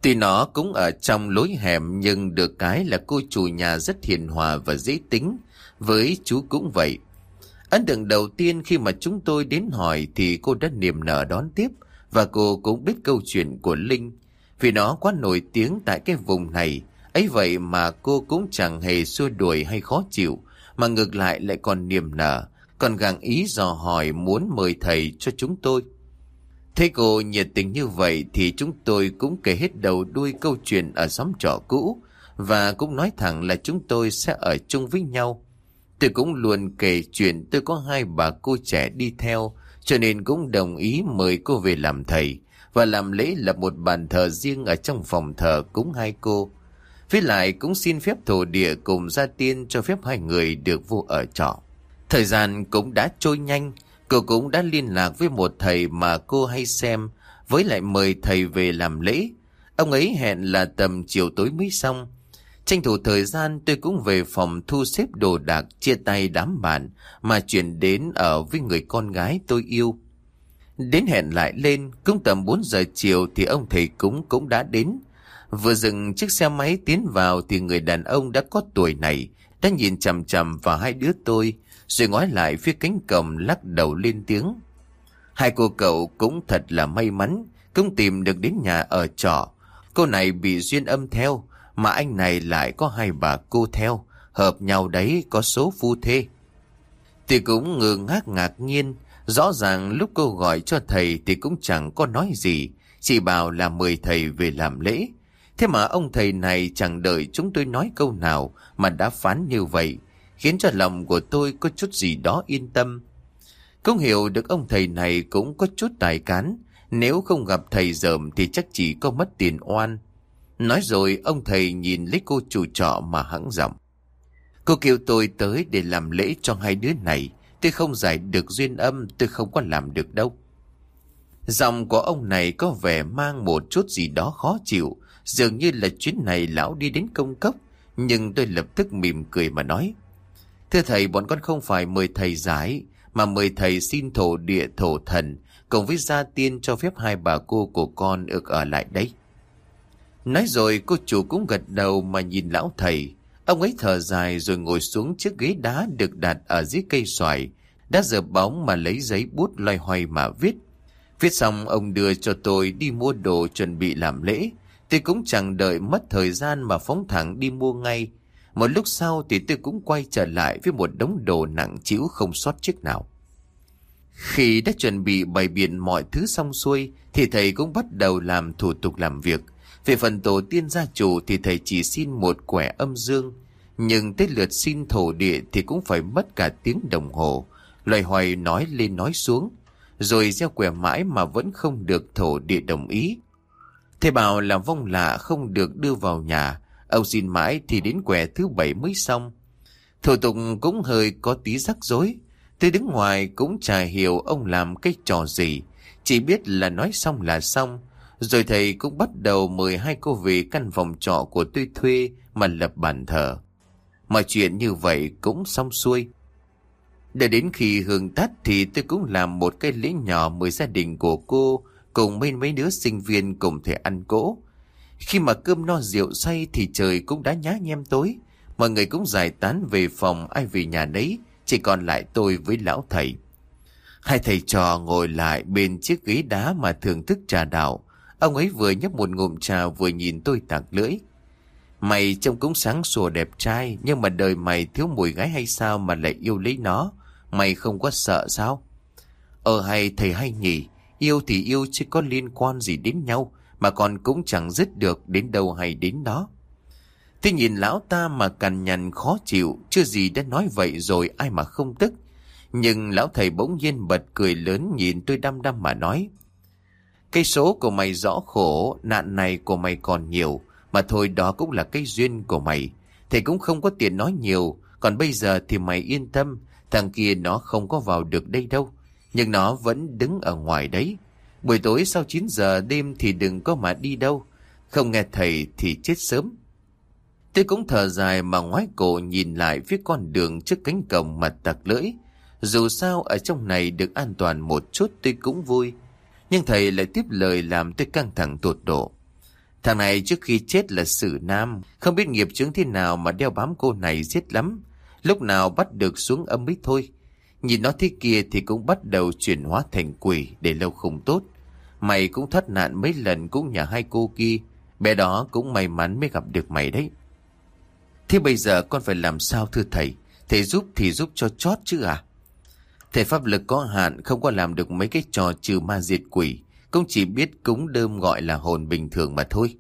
Tuy nó cũng ở trong lối hẻm nhưng được cái là cô chủ nhà rất hiền hòa và dễ tính. Với chú cũng vậy. Ấn tượng đầu tiên khi mà chúng tôi đến hỏi thì cô đã niềm nở đón tiếp và cô cũng biết câu chuyện của Linh. Vì nó quá nổi tiếng tại cái vùng này, ấy vậy mà cô cũng chẳng hề xua đuổi hay khó chịu, mà ngược lại lại còn niềm nở, còn gặng ý dò hỏi muốn mời thầy cho chúng tôi. Thấy cô nhiệt tình như vậy thì chúng tôi cũng kể hết đầu đuôi câu chuyện ở xóm trọ cũ và cũng nói thẳng là chúng tôi sẽ ở chung với nhau. Tôi cũng luôn kể chuyện tôi có hai bà cô trẻ đi theo, cho nên cũng đồng ý mời cô về làm thầy và làm lễ lập một bàn thờ riêng ở trong phòng thờ cúng hai cô. Với lại cũng xin phép thổ địa cùng gia tiên cho phép hai người được vô ở trọ. Thời gian cũng đã trôi nhanh, cô cũng đã liên lạc với một thầy mà cô hay xem với lại mời thầy về làm lễ. Ông ấy hẹn là tầm chiều tối mới xong. Tranh thủ thời gian tôi cũng về phòng thu xếp đồ đạc chia tay đám bạn mà chuyển đến ở với người con gái tôi yêu. Đến hẹn lại lên, cũng tầm 4 giờ chiều thì ông thầy cúng cũng đã đến. Vừa dừng chiếc xe máy tiến vào thì người đàn ông đã có tuổi này, đã nhìn chằm chằm vào hai đứa tôi, rồi ngói lại phía cánh cổng lắc đầu lên tiếng. Hai cô cậu cũng thật là may mắn, cũng tìm được đến nhà ở trọ. Cô này bị duyên âm theo, mà anh này lại có hai bà cô theo, hợp nhau đấy có số phu thê. Thì cũng ngơ ngác ngạc nhiên, rõ ràng lúc cô gọi cho thầy thì cũng chẳng có nói gì, chỉ bảo là mời thầy về làm lễ. Thế mà ông thầy này chẳng đợi chúng tôi nói câu nào mà đã phán như vậy, khiến cho lòng của tôi có chút gì đó yên tâm. Không hiểu được ông thầy này cũng có chút tài cán, nếu không gặp thầy dởm thì chắc chỉ có mất tiền oan. Nói rồi ông thầy nhìn lấy cô chủ trọ mà hắng giọng. Cô kêu tôi tới để làm lễ cho hai đứa này. Tôi không giải được duyên âm tôi không có làm được đâu. Giọng của ông này có vẻ mang một chút gì đó khó chịu. Dường như là chuyến này lão đi đến công cốc. Nhưng tôi lập tức mỉm cười mà nói. Thưa thầy, bọn con không phải mời thầy giải, mà mời thầy xin thổ địa thổ thần, cùng với gia tiên cho phép hai bà cô của con được ở lại đấy. Nói rồi, cô chủ cũng gật đầu mà nhìn lão thầy. Ông ấy thở dài rồi ngồi xuống chiếc ghế đá được đặt ở dưới cây xoài. Đã giờ bóng mà lấy giấy bút loay hoay mà viết. Viết xong, ông đưa cho tôi đi mua đồ chuẩn bị làm lễ. Tôi cũng chẳng đợi mất thời gian mà phóng thẳng đi mua ngay. Một lúc sau thì tôi cũng quay trở lại với một đống đồ nặng chịu không sót chiếc nào. Khi đã chuẩn bị bày biện mọi thứ xong xuôi, thì thầy cũng bắt đầu làm thủ tục làm việc. Về phần tổ tiên gia chủ thì thầy chỉ xin một quẻ âm dương. Nhưng tới lượt xin thổ địa thì cũng phải mất cả tiếng đồng hồ. Loài hoài nói lên nói xuống. Rồi gieo quẻ mãi mà vẫn không được thổ địa đồng ý. Thầy bảo là vong lạ không được đưa vào nhà. Ông xin mãi thì đến quẻ thứ bảy mới xong. Thủ tục cũng hơi có tí rắc rối. Tôi đứng ngoài cũng chả hiểu ông làm cái trò gì. Chỉ biết là nói xong là xong. Rồi thầy cũng bắt đầu mời hai cô về căn phòng trọ của tôi thuê mà lập bàn thờ. Mọi chuyện như vậy cũng xong xuôi. Để đến khi hương tắt thì tôi cũng làm một cái lễ nhỏ mời gia đình của cô cùng mấy mấy đứa sinh viên cùng thể ăn cỗ. Khi mà cơm no rượu say thì trời cũng đã nhá nhem tối. Mọi người cũng giải tán về phòng ai về nhà đấy, chỉ còn lại tôi với lão thầy. Hai thầy trò ngồi lại bên chiếc ghế đá mà thưởng thức trà đạo. Ông ấy vừa nhấp một ngụm trà vừa nhìn tôi tạc lưỡi. Mày trông cũng sáng sủa đẹp trai, nhưng mà đời mày thiếu mùi gái hay sao mà lại yêu lấy nó? Mày không có sợ sao? Ờ hay thầy hay nhỉ, yêu thì yêu chứ có liên quan gì đến nhau, mà còn cũng chẳng dứt được đến đâu hay đến đó. Thế nhìn lão ta mà cằn nhằn khó chịu, chưa gì đã nói vậy rồi ai mà không tức. Nhưng lão thầy bỗng nhiên bật cười lớn nhìn tôi đăm đăm mà nói. Cây số của mày rõ khổ, nạn này của mày còn nhiều, mà thôi đó cũng là cái duyên của mày. Thầy cũng không có tiền nói nhiều, còn bây giờ thì mày yên tâm, thằng kia nó không có vào được đây đâu. Nhưng nó vẫn đứng ở ngoài đấy. Buổi tối sau 9 giờ đêm thì đừng có mà đi đâu. Không nghe thầy thì chết sớm. Tôi cũng thở dài mà ngoái cổ nhìn lại phía con đường trước cánh cổng mặt tặc lưỡi. Dù sao ở trong này được an toàn một chút tôi cũng vui. Nhưng thầy lại tiếp lời làm tôi căng thẳng tột độ. Thằng này trước khi chết là sử nam, không biết nghiệp chứng thế nào mà đeo bám cô này giết lắm. Lúc nào bắt được xuống âm mới thôi. Nhìn nó thế kia thì cũng bắt đầu chuyển hóa thành quỷ để lâu không tốt. Mày cũng thất nạn mấy lần cũng nhà hai cô kia. Bé đó cũng may mắn mới gặp được mày đấy. Thế bây giờ con phải làm sao thưa thầy? Thầy giúp thì giúp cho chót chứ à? Thầy pháp lực có hạn không có làm được mấy cái trò trừ ma diệt quỷ. Cũng chỉ biết cúng đơm gọi là hồn bình thường mà thôi.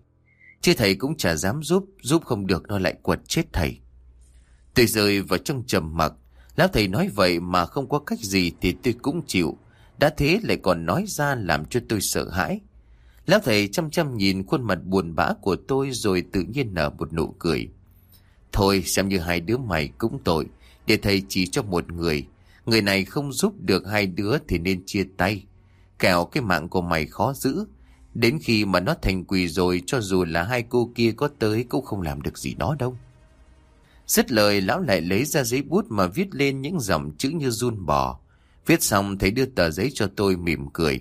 Chứ thầy cũng chả dám giúp, giúp không được nó lại quật chết thầy. Tôi rơi vào trong trầm mặc. Lão thầy nói vậy mà không có cách gì thì tôi cũng chịu. Đã thế lại còn nói ra làm cho tôi sợ hãi. Lão thầy chăm chăm nhìn khuôn mặt buồn bã của tôi rồi tự nhiên nở một nụ cười. Thôi xem như hai đứa mày cũng tội, để thầy chỉ cho một người. Người này không giúp được hai đứa thì nên chia tay. Kẻo cái mạng của mày khó giữ, Đến khi mà nó thành quỷ rồi cho dù là hai cô kia có tới cũng không làm được gì đó đâu. Dứt lời lão lại lấy ra giấy bút mà viết lên những dòng chữ như run bò. Viết xong thầy đưa tờ giấy cho tôi mỉm cười.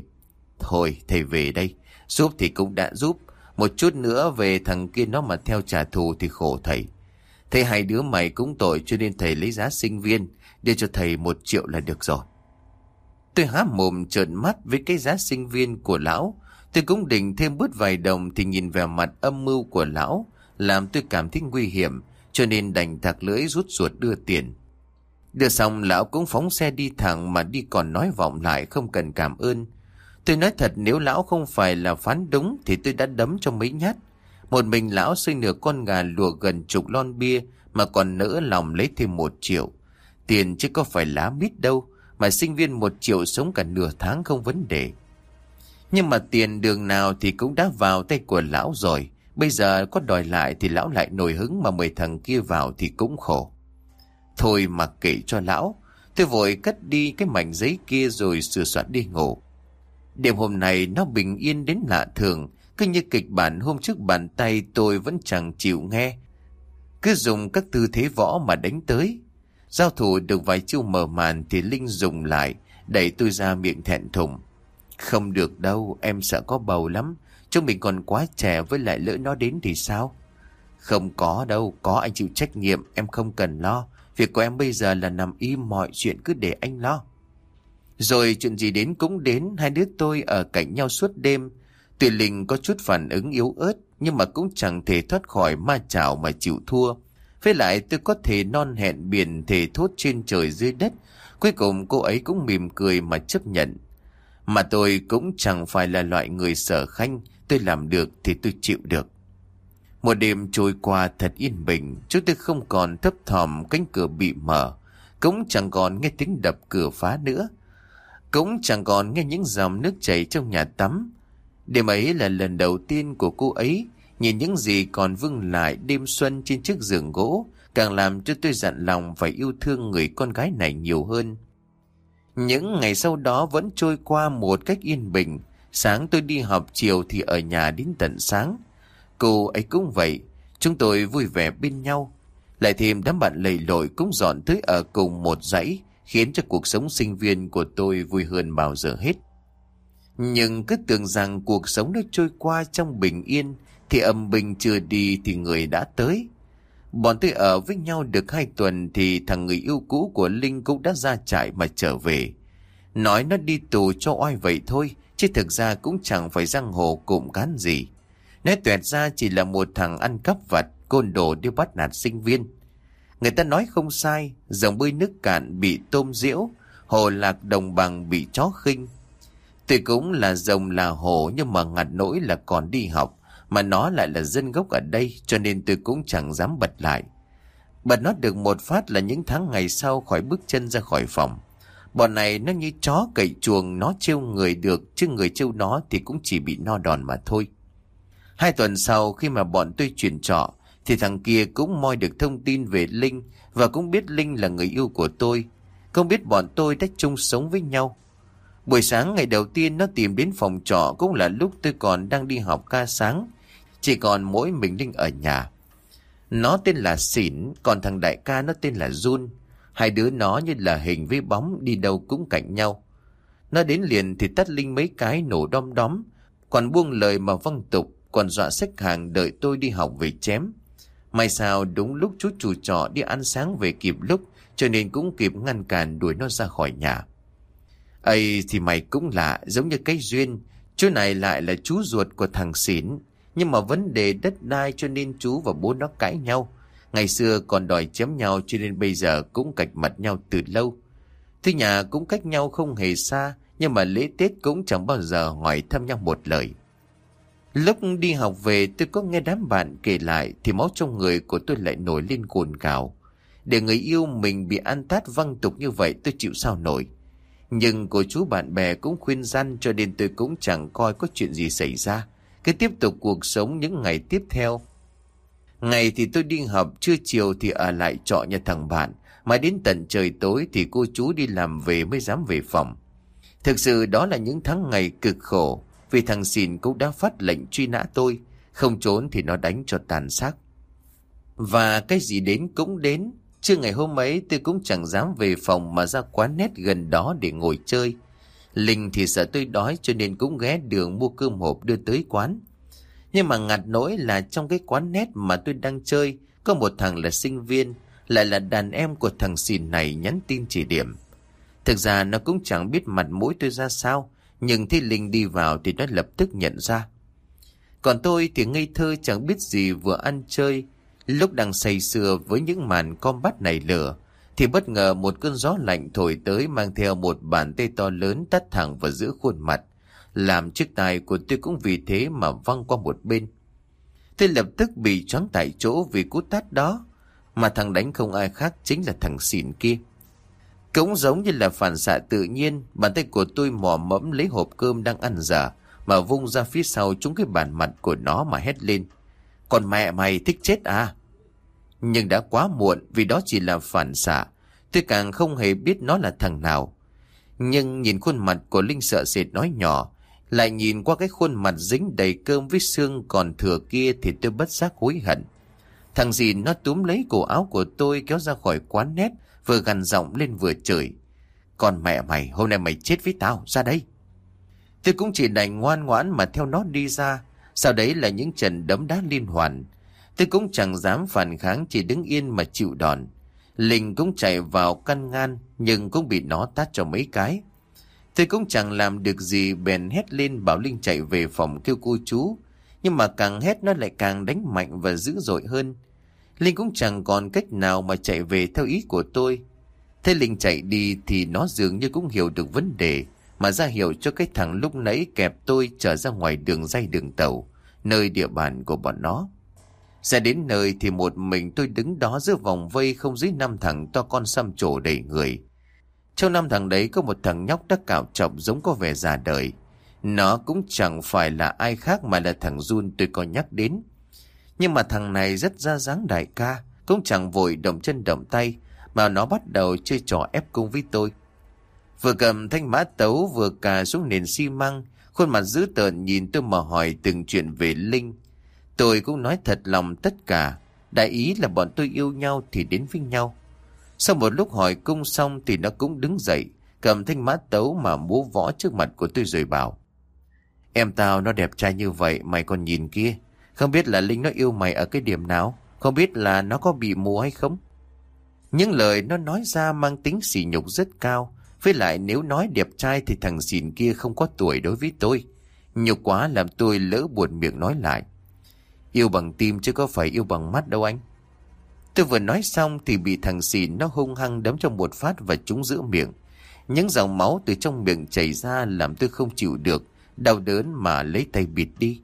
Thôi thầy về đây, giúp thì cũng đã giúp. Một chút nữa về thằng kia nó mà theo trả thù thì khổ thầy. Thầy hai đứa mày cũng tội cho nên thầy lấy giá sinh viên, đưa cho thầy một triệu là được rồi. Tôi há mồm trợn mắt với cái giá sinh viên của lão. Tôi cũng định thêm bớt vài đồng thì nhìn vào mặt âm mưu của lão, làm tôi cảm thấy nguy hiểm, cho nên đành thạc lưỡi rút ruột đưa tiền. Đưa xong, lão cũng phóng xe đi thẳng mà đi còn nói vọng lại không cần cảm ơn. Tôi nói thật, nếu lão không phải là phán đúng thì tôi đã đấm cho mấy nhát. Một mình lão xây nửa con gà lùa gần chục lon bia mà còn nỡ lòng lấy thêm một triệu. Tiền chứ có phải lá mít đâu, mà sinh viên một triệu sống cả nửa tháng không vấn đề. Nhưng mà tiền đường nào thì cũng đã vào tay của lão rồi. Bây giờ có đòi lại thì lão lại nổi hứng mà mời thằng kia vào thì cũng khổ. Thôi mặc kệ cho lão. Tôi vội cất đi cái mảnh giấy kia rồi sửa soạn đi ngủ. Đêm hôm nay nó bình yên đến lạ thường. Cứ như kịch bản hôm trước bàn tay tôi vẫn chẳng chịu nghe. Cứ dùng các tư thế võ mà đánh tới. Giao thủ được vài chiêu mở màn thì Linh dùng lại, đẩy tôi ra miệng thẹn thùng. Không được đâu, em sợ có bầu lắm. Chúng mình còn quá trẻ với lại lỡ nó đến thì sao? Không có đâu, có anh chịu trách nhiệm, em không cần lo. Việc của em bây giờ là nằm im mọi chuyện cứ để anh lo. Rồi chuyện gì đến cũng đến, hai đứa tôi ở cạnh nhau suốt đêm. Tuy Linh có chút phản ứng yếu ớt, nhưng mà cũng chẳng thể thoát khỏi ma chảo mà chịu thua. Với lại tôi có thể non hẹn biển thể thốt trên trời dưới đất. Cuối cùng cô ấy cũng mỉm cười mà chấp nhận. Mà tôi cũng chẳng phải là loại người sở khanh. Tôi làm được thì tôi chịu được. Một đêm trôi qua thật yên bình. Chúng tôi không còn thấp thòm cánh cửa bị mở. Cũng chẳng còn nghe tiếng đập cửa phá nữa. Cũng chẳng còn nghe những dòng nước chảy trong nhà tắm. Đêm ấy là lần đầu tiên của cô ấy Nhìn những gì còn vương lại đêm xuân trên chiếc giường gỗ, càng làm cho tôi dặn lòng phải yêu thương người con gái này nhiều hơn. Những ngày sau đó vẫn trôi qua một cách yên bình. Sáng tôi đi học chiều thì ở nhà đến tận sáng. Cô ấy cũng vậy, chúng tôi vui vẻ bên nhau. Lại thêm đám bạn lầy lội cũng dọn tới ở cùng một dãy, khiến cho cuộc sống sinh viên của tôi vui hơn bao giờ hết. Nhưng cứ tưởng rằng cuộc sống đã trôi qua trong bình yên, thì âm bình chưa đi thì người đã tới. Bọn tôi ở với nhau được hai tuần thì thằng người yêu cũ của Linh cũng đã ra trại mà trở về. Nói nó đi tù cho oai vậy thôi, chứ thực ra cũng chẳng phải răng hồ cụm cán gì. Nói tuyệt ra chỉ là một thằng ăn cắp vặt, côn đồ đi bắt nạt sinh viên. Người ta nói không sai, dòng bơi nước cạn bị tôm diễu, hồ lạc đồng bằng bị chó khinh. Tôi cũng là rồng là hồ nhưng mà ngặt nỗi là còn đi học. Mà nó lại là dân gốc ở đây cho nên tôi cũng chẳng dám bật lại. Bật nó được một phát là những tháng ngày sau khỏi bước chân ra khỏi phòng. Bọn này nó như chó cậy chuồng nó trêu người được chứ người trêu nó thì cũng chỉ bị no đòn mà thôi. Hai tuần sau khi mà bọn tôi chuyển trọ thì thằng kia cũng moi được thông tin về Linh và cũng biết Linh là người yêu của tôi. Không biết bọn tôi đã chung sống với nhau. Buổi sáng ngày đầu tiên nó tìm đến phòng trọ cũng là lúc tôi còn đang đi học ca sáng chỉ còn mỗi mình Linh ở nhà. Nó tên là Xỉn, còn thằng đại ca nó tên là Jun. Hai đứa nó như là hình với bóng đi đâu cũng cạnh nhau. Nó đến liền thì tắt Linh mấy cái nổ đom đóm, còn buông lời mà văng tục, còn dọa xách hàng đợi tôi đi học về chém. May sao đúng lúc chú chủ trọ đi ăn sáng về kịp lúc, cho nên cũng kịp ngăn cản đuổi nó ra khỏi nhà. ấy thì mày cũng lạ, giống như cái duyên, chú này lại là chú ruột của thằng Xỉn, nhưng mà vấn đề đất đai cho nên chú và bố nó cãi nhau. Ngày xưa còn đòi chém nhau cho nên bây giờ cũng cạch mặt nhau từ lâu. Thế nhà cũng cách nhau không hề xa, nhưng mà lễ Tết cũng chẳng bao giờ hỏi thăm nhau một lời. Lúc đi học về tôi có nghe đám bạn kể lại thì máu trong người của tôi lại nổi lên cồn cào. Để người yêu mình bị ăn tát văng tục như vậy tôi chịu sao nổi. Nhưng cô chú bạn bè cũng khuyên răn cho nên tôi cũng chẳng coi có chuyện gì xảy ra cứ tiếp tục cuộc sống những ngày tiếp theo. Ngày thì tôi đi học, trưa chiều thì ở lại trọ nhà thằng bạn, mãi đến tận trời tối thì cô chú đi làm về mới dám về phòng. Thực sự đó là những tháng ngày cực khổ, Vì thằng xìn cũng đã phát lệnh truy nã tôi. Không trốn thì nó đánh cho tàn xác. Và cái gì đến cũng đến. Trưa ngày hôm ấy tôi cũng chẳng dám về phòng Mà ra quán nét gần đó để ngồi chơi. Linh thì sợ tôi đói Cho nên cũng ghé đường mua cơm hộp đưa tới quán. Nhưng mà ngặt nỗi là trong cái quán nét mà tôi đang chơi, Có một thằng là sinh viên, Lại là đàn em của thằng xìn này nhắn tin chỉ điểm. Thực ra nó cũng chẳng biết mặt mũi tôi ra sao, Nhưng khi Linh đi vào thì nó lập tức nhận ra. Còn tôi thì ngây thơ chẳng biết gì vừa ăn chơi. Lúc đang say sưa với những màn com bắt này lửa, Thì bất ngờ một cơn gió lạnh thổi tới Mang theo một bàn tay to lớn tắt thẳng vào giữa khuôn mặt. Làm chiếc tai của tôi cũng vì thế mà văng qua một bên Tôi lập tức bị choáng tại chỗ vì cú tát đó Mà thằng đánh không ai khác chính là thằng xỉn kia cũng giống như là phản xạ tự nhiên, bàn tay của tôi mò mẫm lấy hộp cơm đang ăn dở, mà vung ra phía sau trúng cái bàn mặt của nó mà hét lên. Còn mẹ mày thích chết à? Nhưng đã quá muộn vì đó chỉ là phản xạ. Tôi càng không hề biết nó là thằng nào. Nhưng nhìn khuôn mặt của Linh sợ sệt nói nhỏ, lại nhìn qua cái khuôn mặt dính đầy cơm với xương còn thừa kia thì tôi bất giác hối hận. Thằng gì nó túm lấy cổ áo của tôi kéo ra khỏi quán nét, Vừa gằn giọng lên vừa chửi. Còn mẹ mày, hôm nay mày chết với tao, Ra đây. Tôi cũng chỉ đành ngoan ngoãn mà theo nó đi ra. Sau đấy là những trận đấm đá liên hoàn. Tôi cũng chẳng dám phản kháng, Chỉ đứng yên mà chịu đòn. Linh cũng chạy vào căn ngăn, Nhưng cũng bị nó tát cho mấy cái. Tôi cũng chẳng làm được gì Bèn hét lên bảo Linh chạy về phòng kêu cô chú Nhưng mà càng hét nó lại càng đánh mạnh và dữ dội hơn Linh cũng chẳng còn cách nào mà chạy về theo ý của tôi. Thế Linh chạy đi thì nó dường như cũng hiểu được vấn đề, mà ra hiệu cho cái thằng lúc nãy kẹp tôi trở ra ngoài đường dây đường tàu, nơi địa bàn của bọn nó. Ra đến nơi thì một mình tôi đứng đó giữa vòng vây không dưới năm thằng to con xăm trổ đầy người. Trong năm thằng đấy có một thằng nhóc đắc cạo trọc giống có vẻ già đời. Nó cũng chẳng phải là ai khác mà là thằng Jun tôi có nhắc đến. Nhưng mà thằng này rất ra dáng đại ca, cũng chẳng vội động chân động tay, mà nó bắt đầu chơi trò ép cung với tôi. Vừa cầm thanh mã tấu vừa cà xuống nền xi măng, khuôn mặt dữ tợn nhìn tôi mà hỏi từng chuyện về Linh. Tôi cũng nói thật lòng tất cả, đại ý là bọn tôi yêu nhau thì đến với nhau. Sau một lúc hỏi cung xong thì nó cũng đứng dậy, cầm thanh mã tấu mà múa võ trước mặt của tôi rồi bảo. Em tao nó đẹp trai như vậy, mày còn nhìn kia. Không biết là Linh nó yêu mày ở cái điểm nào Không biết là nó có bị mù hay không Những lời nó nói ra mang tính sỉ nhục rất cao Với lại nếu nói đẹp trai Thì thằng xìn kia không có tuổi đối với tôi Nhục quá làm tôi lỡ buồn miệng nói lại Yêu bằng tim chứ có phải yêu bằng mắt đâu anh Tôi vừa nói xong thì bị thằng xìn nó hung hăng đấm trong một phát và trúng giữa miệng. Những dòng máu từ trong miệng chảy ra làm tôi không chịu được, đau đớn mà lấy tay bịt đi.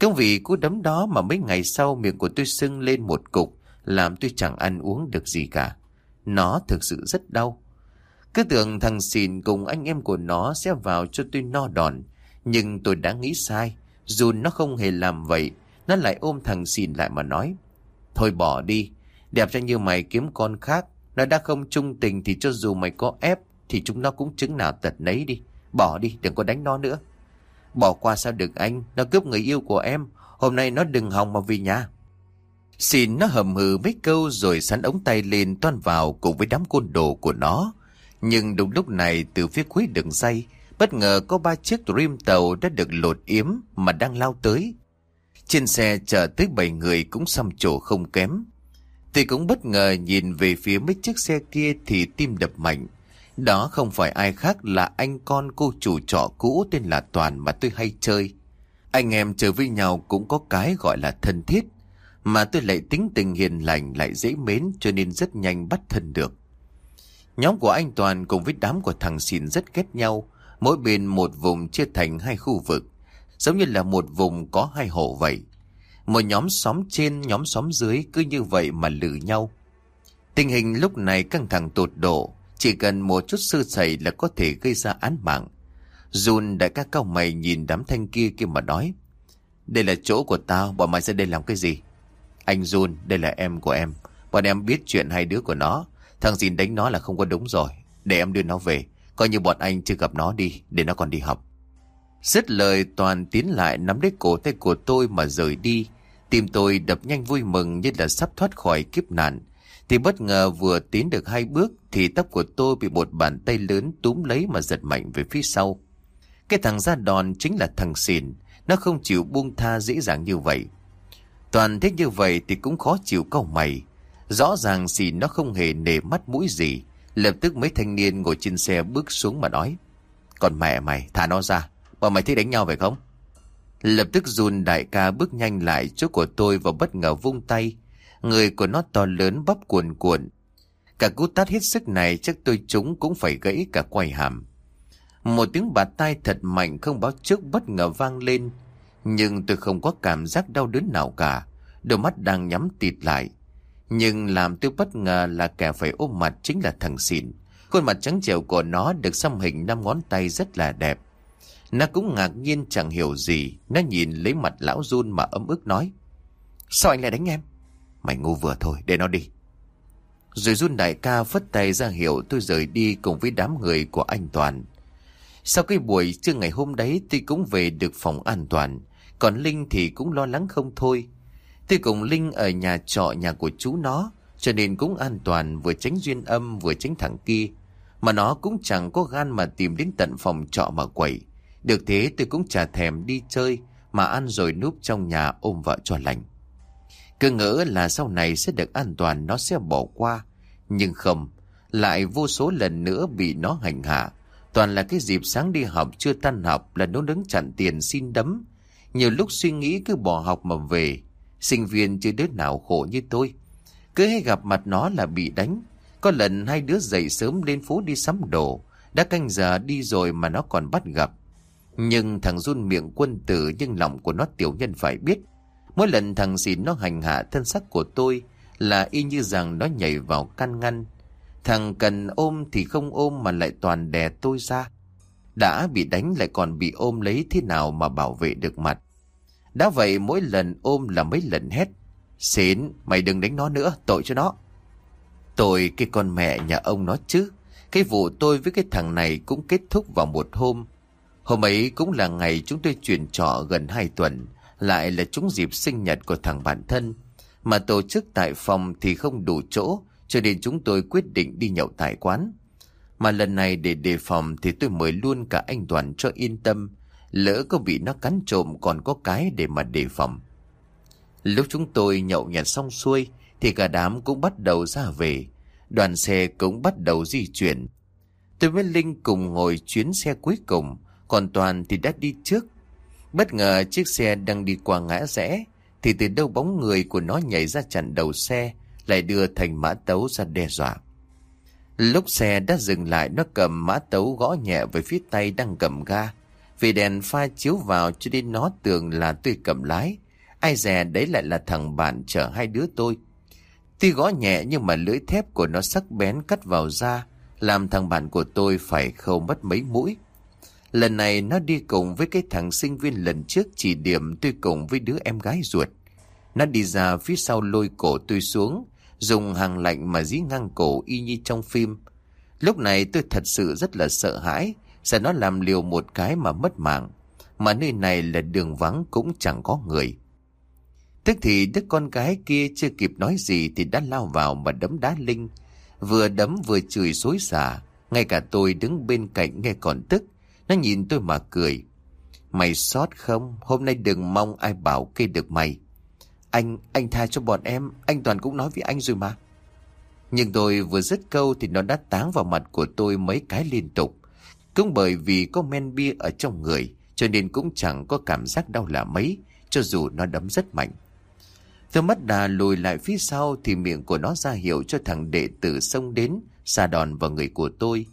Cũng vì cú đấm đó mà mấy ngày sau miệng của tôi sưng lên một cục, làm tôi chẳng ăn uống được gì cả. Nó thực sự rất đau. Cứ tưởng thằng xìn cùng anh em của nó sẽ vào cho tôi no đòn. Nhưng tôi đã nghĩ sai. Dù nó không hề làm vậy, nó lại ôm thằng xìn lại mà nói. Thôi bỏ đi, đẹp cho như mày kiếm con khác. Nó đã không trung tình thì cho dù mày có ép thì chúng nó cũng chứng nào tật nấy đi. Bỏ đi, đừng có đánh nó nữa. Bỏ qua sao được anh Nó cướp người yêu của em Hôm nay nó đừng hòng mà vì nhà Xin nó hầm hừ mấy câu rồi sắn ống tay lên toan vào cùng với đám côn đồ của nó. Nhưng đúng lúc này từ phía cuối đường dây, bất ngờ có ba chiếc rim tàu đã được lột yếm mà đang lao tới. Trên xe chở tới bảy người cũng xăm trổ không kém. Tôi cũng bất ngờ nhìn về phía mấy chiếc xe kia thì tim đập mạnh. Đó không phải ai khác là anh con cô chủ trọ cũ tên là Toàn mà tôi hay chơi. Anh em chơi với nhau cũng có cái gọi là thân thiết. Mà tôi lại tính tình hiền lành, lại dễ mến cho nên rất nhanh bắt thân được. Nhóm của anh Toàn cùng với đám của thằng xìn rất ghét nhau. Mỗi bên một vùng chia thành hai khu vực. Giống như là một vùng có hai hộ vậy. Một nhóm xóm trên, nhóm xóm dưới cứ như vậy mà lử nhau. Tình hình lúc này căng thẳng tột độ. Chỉ cần một chút sơ sẩy là có thể gây ra án mạng. Jun đại ca cao mày nhìn đám thanh kia kia mà nói. Đây là chỗ của tao, bọn mày ra đây làm cái gì? Anh Jun, đây là em của em. Bọn em biết chuyện hai đứa của nó. Thằng gìn đánh nó là không có đúng rồi. Để em đưa nó về. Coi như bọn anh chưa gặp nó đi, để nó còn đi học. Dứt lời Toàn tiến lại nắm lấy cổ tay của tôi mà rời đi. Tim tôi đập nhanh vui mừng như là sắp thoát khỏi kiếp nạn. Thì bất ngờ vừa tiến được hai bước, thì tóc của tôi bị một bàn tay lớn túm lấy mà giật mạnh về phía sau. Cái thằng ra đòn chính là thằng xìn. Nó không chịu buông tha dễ dàng như vậy. Toàn thế như vậy thì cũng khó chịu câu mày. Rõ ràng xìn nó không hề nề mắt mũi gì. Lập tức mấy thanh niên ngồi trên xe bước xuống mà nói. Còn mẹ mày, thả nó ra. Bọn mày thích đánh nhau phải không? Lập tức dùn đại ca bước nhanh lại chỗ của tôi và bất ngờ vung tay. Người của nó to lớn bắp cuồn cuộn. Cả cú tát hết sức này chắc tôi chúng cũng phải gãy cả quay hàm. Một tiếng bạt tai thật mạnh không báo trước bất ngờ vang lên. Nhưng tôi không có cảm giác đau đớn nào cả. Đôi mắt đang nhắm tịt lại. Nhưng làm tôi bất ngờ là kẻ phải ôm mặt chính là thằng xịn Khuôn mặt trắng trẻo của nó được xăm hình năm ngón tay rất là đẹp. Nó cũng ngạc nhiên chẳng hiểu gì. Nó nhìn lấy mặt lão run mà ấm ức nói. Sao anh lại đánh em? Mày ngu vừa thôi, để nó đi. Rồi run đại ca phất tay ra hiệu tôi rời đi cùng với đám người của anh Toàn. Sau cái buổi trưa ngày hôm đấy tôi cũng về được phòng an toàn. Còn Linh thì cũng lo lắng không thôi. Tôi cùng Linh ở nhà trọ nhà của chú nó, cho nên cũng an toàn vừa tránh duyên âm vừa tránh thằng kia. Mà nó cũng chẳng có gan mà tìm đến tận phòng trọ mà quẩy. Được thế tôi cũng chả thèm đi chơi mà ăn rồi núp trong nhà ôm vợ cho lành. Cứ ngỡ là sau này sẽ được an toàn nó sẽ bỏ qua. Nhưng không, lại vô số lần nữa bị nó hành hạ. Toàn là cái dịp sáng đi học chưa tan học là nó đứng chặn tiền xin đấm. Nhiều lúc suy nghĩ cứ bỏ học mà về. Sinh viên chưa đứa nào khổ như tôi. Cứ hay gặp mặt nó là bị đánh. Có lần hai đứa dậy sớm lên phố đi sắm đồ. Đã canh giờ đi rồi mà nó còn bắt gặp. Nhưng thằng run miệng quân tử nhưng lòng của nó tiểu nhân phải biết. Mỗi lần thằng xỉn nó hành hạ thân sắc của tôi là y như rằng nó nhảy vào can ngăn. Thằng cần ôm thì không ôm mà lại toàn đè tôi ra. Đã bị đánh lại còn bị ôm lấy thế nào mà bảo vệ được mặt. Đã vậy mỗi lần ôm là mấy lần hết Xỉn, mày đừng đánh nó nữa, tội cho nó. Tội cái con mẹ nhà ông nó chứ. Cái vụ tôi với cái thằng này cũng kết thúc vào một hôm. Hôm ấy cũng là ngày chúng tôi chuyển trọ gần hai tuần, lại là chúng dịp sinh nhật của thằng bản thân. Mà tổ chức tại phòng thì không đủ chỗ, cho nên chúng tôi quyết định đi nhậu tại quán. Mà lần này để đề phòng thì tôi mời luôn cả anh Toàn cho yên tâm. Lỡ có bị nó cắn trộm còn có cái để mà đề phòng. Lúc chúng tôi nhậu nhạt xong xuôi thì cả đám cũng bắt đầu ra về. Đoàn xe cũng bắt đầu di chuyển. Tôi với Linh cùng ngồi chuyến xe cuối cùng còn Toàn thì đã đi trước. Bất ngờ chiếc xe đang đi qua ngã rẽ, thì từ đâu bóng người của nó nhảy ra chặn đầu xe, lại đưa thành mã tấu ra đe dọa. Lúc xe đã dừng lại, nó cầm mã tấu gõ nhẹ về phía tay đang cầm ga. Vì đèn pha chiếu vào cho nên nó tưởng là tôi cầm lái. Ai dè đấy lại là thằng bạn chở hai đứa tôi. Tuy gõ nhẹ nhưng mà lưỡi thép của nó sắc bén cắt vào da, làm thằng bạn của tôi phải khâu mất mấy mũi. Lần này nó đi cùng với cái thằng sinh viên lần trước chỉ điểm tôi cùng với đứa em gái ruột. Nó đi ra phía sau lôi cổ tôi xuống, dùng hàng lạnh mà dí ngang cổ y như trong phim. Lúc này tôi thật sự rất là sợ hãi, sợ nó làm liều một cái mà mất mạng. Mà nơi này là đường vắng cũng chẳng có người. Tức thì đứa con gái kia chưa kịp nói gì thì đã lao vào mà đấm đá Linh. Vừa đấm vừa chửi xối xả, ngay cả tôi đứng bên cạnh nghe còn tức. Nó nhìn tôi mà cười. Mày sót không? Hôm nay đừng mong ai bảo kê được mày. Anh, anh tha cho bọn em. Anh Toàn cũng nói với anh rồi mà. Nhưng tôi vừa dứt câu thì nó đã táng vào mặt của tôi mấy cái liên tục. Cũng bởi vì có men bia ở trong người, cho nên cũng chẳng có cảm giác đau là mấy, cho dù nó đấm rất mạnh. Tôi mắt đà lùi lại phía sau thì miệng của nó ra hiệu cho thằng đệ tử xông đến, xa đòn vào người của tôi.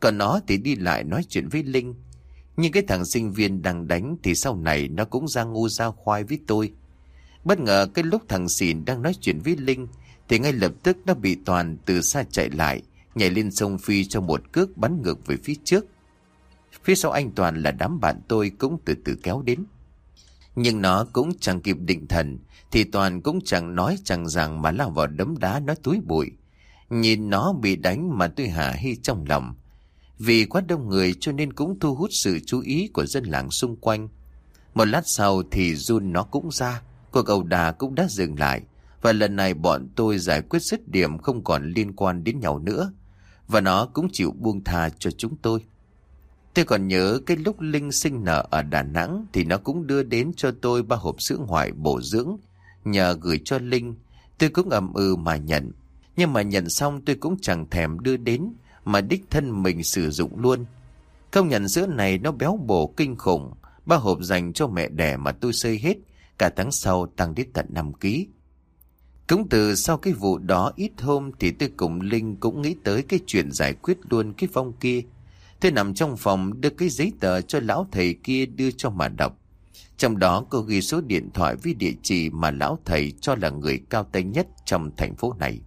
Còn nó thì đi lại nói chuyện với Linh. Nhưng cái thằng sinh viên đang đánh thì sau này nó cũng ra ngu ra khoai với tôi. Bất ngờ cái lúc thằng xỉn đang nói chuyện với Linh thì ngay lập tức nó bị Toàn từ xa chạy lại, nhảy lên sông Phi cho một cước bắn ngược về phía trước. Phía sau anh Toàn là đám bạn tôi cũng từ từ kéo đến. Nhưng nó cũng chẳng kịp định thần, thì Toàn cũng chẳng nói chẳng rằng mà lao vào đấm đá nó túi bụi. Nhìn nó bị đánh mà tôi hả hy trong lòng, vì quá đông người cho nên cũng thu hút sự chú ý của dân làng xung quanh. Một lát sau thì run nó cũng ra, cuộc ẩu đà cũng đã dừng lại. Và lần này bọn tôi giải quyết dứt điểm không còn liên quan đến nhau nữa. Và nó cũng chịu buông tha cho chúng tôi. Tôi còn nhớ cái lúc Linh sinh nở ở Đà Nẵng thì nó cũng đưa đến cho tôi ba hộp sữa ngoại bổ dưỡng. Nhờ gửi cho Linh, tôi cũng ầm ừ mà nhận. Nhưng mà nhận xong tôi cũng chẳng thèm đưa đến mà đích thân mình sử dụng luôn. Công nhận sữa này nó béo bổ kinh khủng. Ba hộp dành cho mẹ đẻ mà tôi xây hết. Cả tháng sau tăng đến tận 5 ký. Cũng từ sau cái vụ đó ít hôm thì tôi cùng Linh cũng nghĩ tới cái chuyện giải quyết luôn cái phong kia. Tôi nằm trong phòng đưa cái giấy tờ cho lão thầy kia đưa cho mà đọc. Trong đó có ghi số điện thoại với địa chỉ mà lão thầy cho là người cao tay nhất trong thành phố này.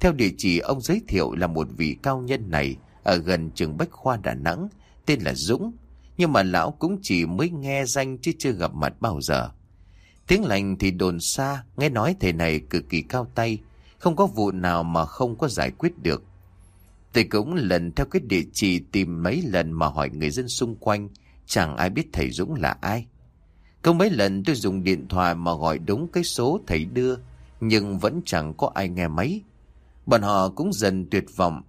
Theo địa chỉ ông giới thiệu là một vị cao nhân này ở gần trường Bách Khoa Đà Nẵng, tên là Dũng. Nhưng mà lão cũng chỉ mới nghe danh chứ chưa gặp mặt bao giờ. Tiếng lành thì đồn xa, nghe nói thầy này cực kỳ cao tay, không có vụ nào mà không có giải quyết được. thầy cũng lần theo cái địa chỉ tìm mấy lần mà hỏi người dân xung quanh, chẳng ai biết thầy Dũng là ai. Có mấy lần tôi dùng điện thoại mà gọi đúng cái số thầy đưa, nhưng vẫn chẳng có ai nghe máy. Bọn họ cũng dần tuyệt vọng.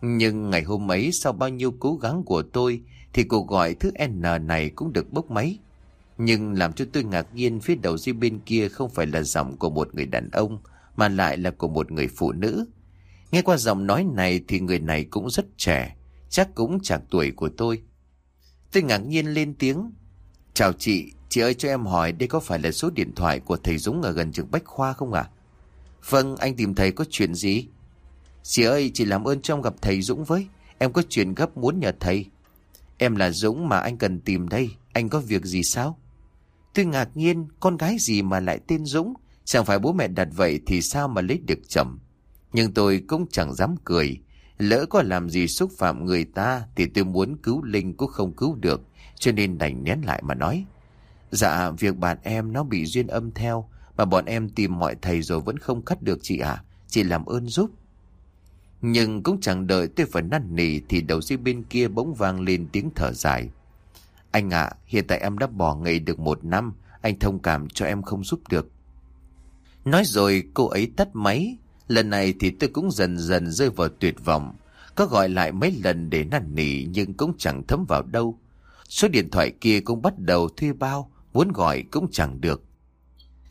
Nhưng ngày hôm ấy sau bao nhiêu cố gắng của tôi thì cuộc gọi thứ N này cũng được bốc máy. Nhưng làm cho tôi ngạc nhiên phía đầu dây bên kia không phải là giọng của một người đàn ông mà lại là của một người phụ nữ. Nghe qua giọng nói này thì người này cũng rất trẻ, chắc cũng chẳng tuổi của tôi. Tôi ngạc nhiên lên tiếng. Chào chị, chị ơi cho em hỏi đây có phải là số điện thoại của thầy Dũng ở gần trường Bách Khoa không ạ? Vâng, anh tìm thầy có chuyện gì? Chị ơi, chị làm ơn trong gặp thầy Dũng với. Em có chuyện gấp muốn nhờ thầy. Em là Dũng mà anh cần tìm đây. Anh có việc gì sao? Tôi ngạc nhiên, con gái gì mà lại tên Dũng? Chẳng phải bố mẹ đặt vậy thì sao mà lấy được chồng? Nhưng tôi cũng chẳng dám cười. Lỡ có làm gì xúc phạm người ta thì tôi muốn cứu Linh cũng không cứu được. Cho nên đành nén lại mà nói. Dạ, việc bạn em nó bị duyên âm theo. Mà bọn em tìm mọi thầy rồi vẫn không cắt được chị ạ. Chị làm ơn giúp. Nhưng cũng chẳng đợi tôi phải năn nỉ thì đầu dây bên kia bỗng vang lên tiếng thở dài. Anh ạ, hiện tại em đã bỏ nghề được một năm, anh thông cảm cho em không giúp được. Nói rồi cô ấy tắt máy, lần này thì tôi cũng dần dần rơi vào tuyệt vọng. Có gọi lại mấy lần để năn nỉ nhưng cũng chẳng thấm vào đâu. Số điện thoại kia cũng bắt đầu thuê bao, muốn gọi cũng chẳng được.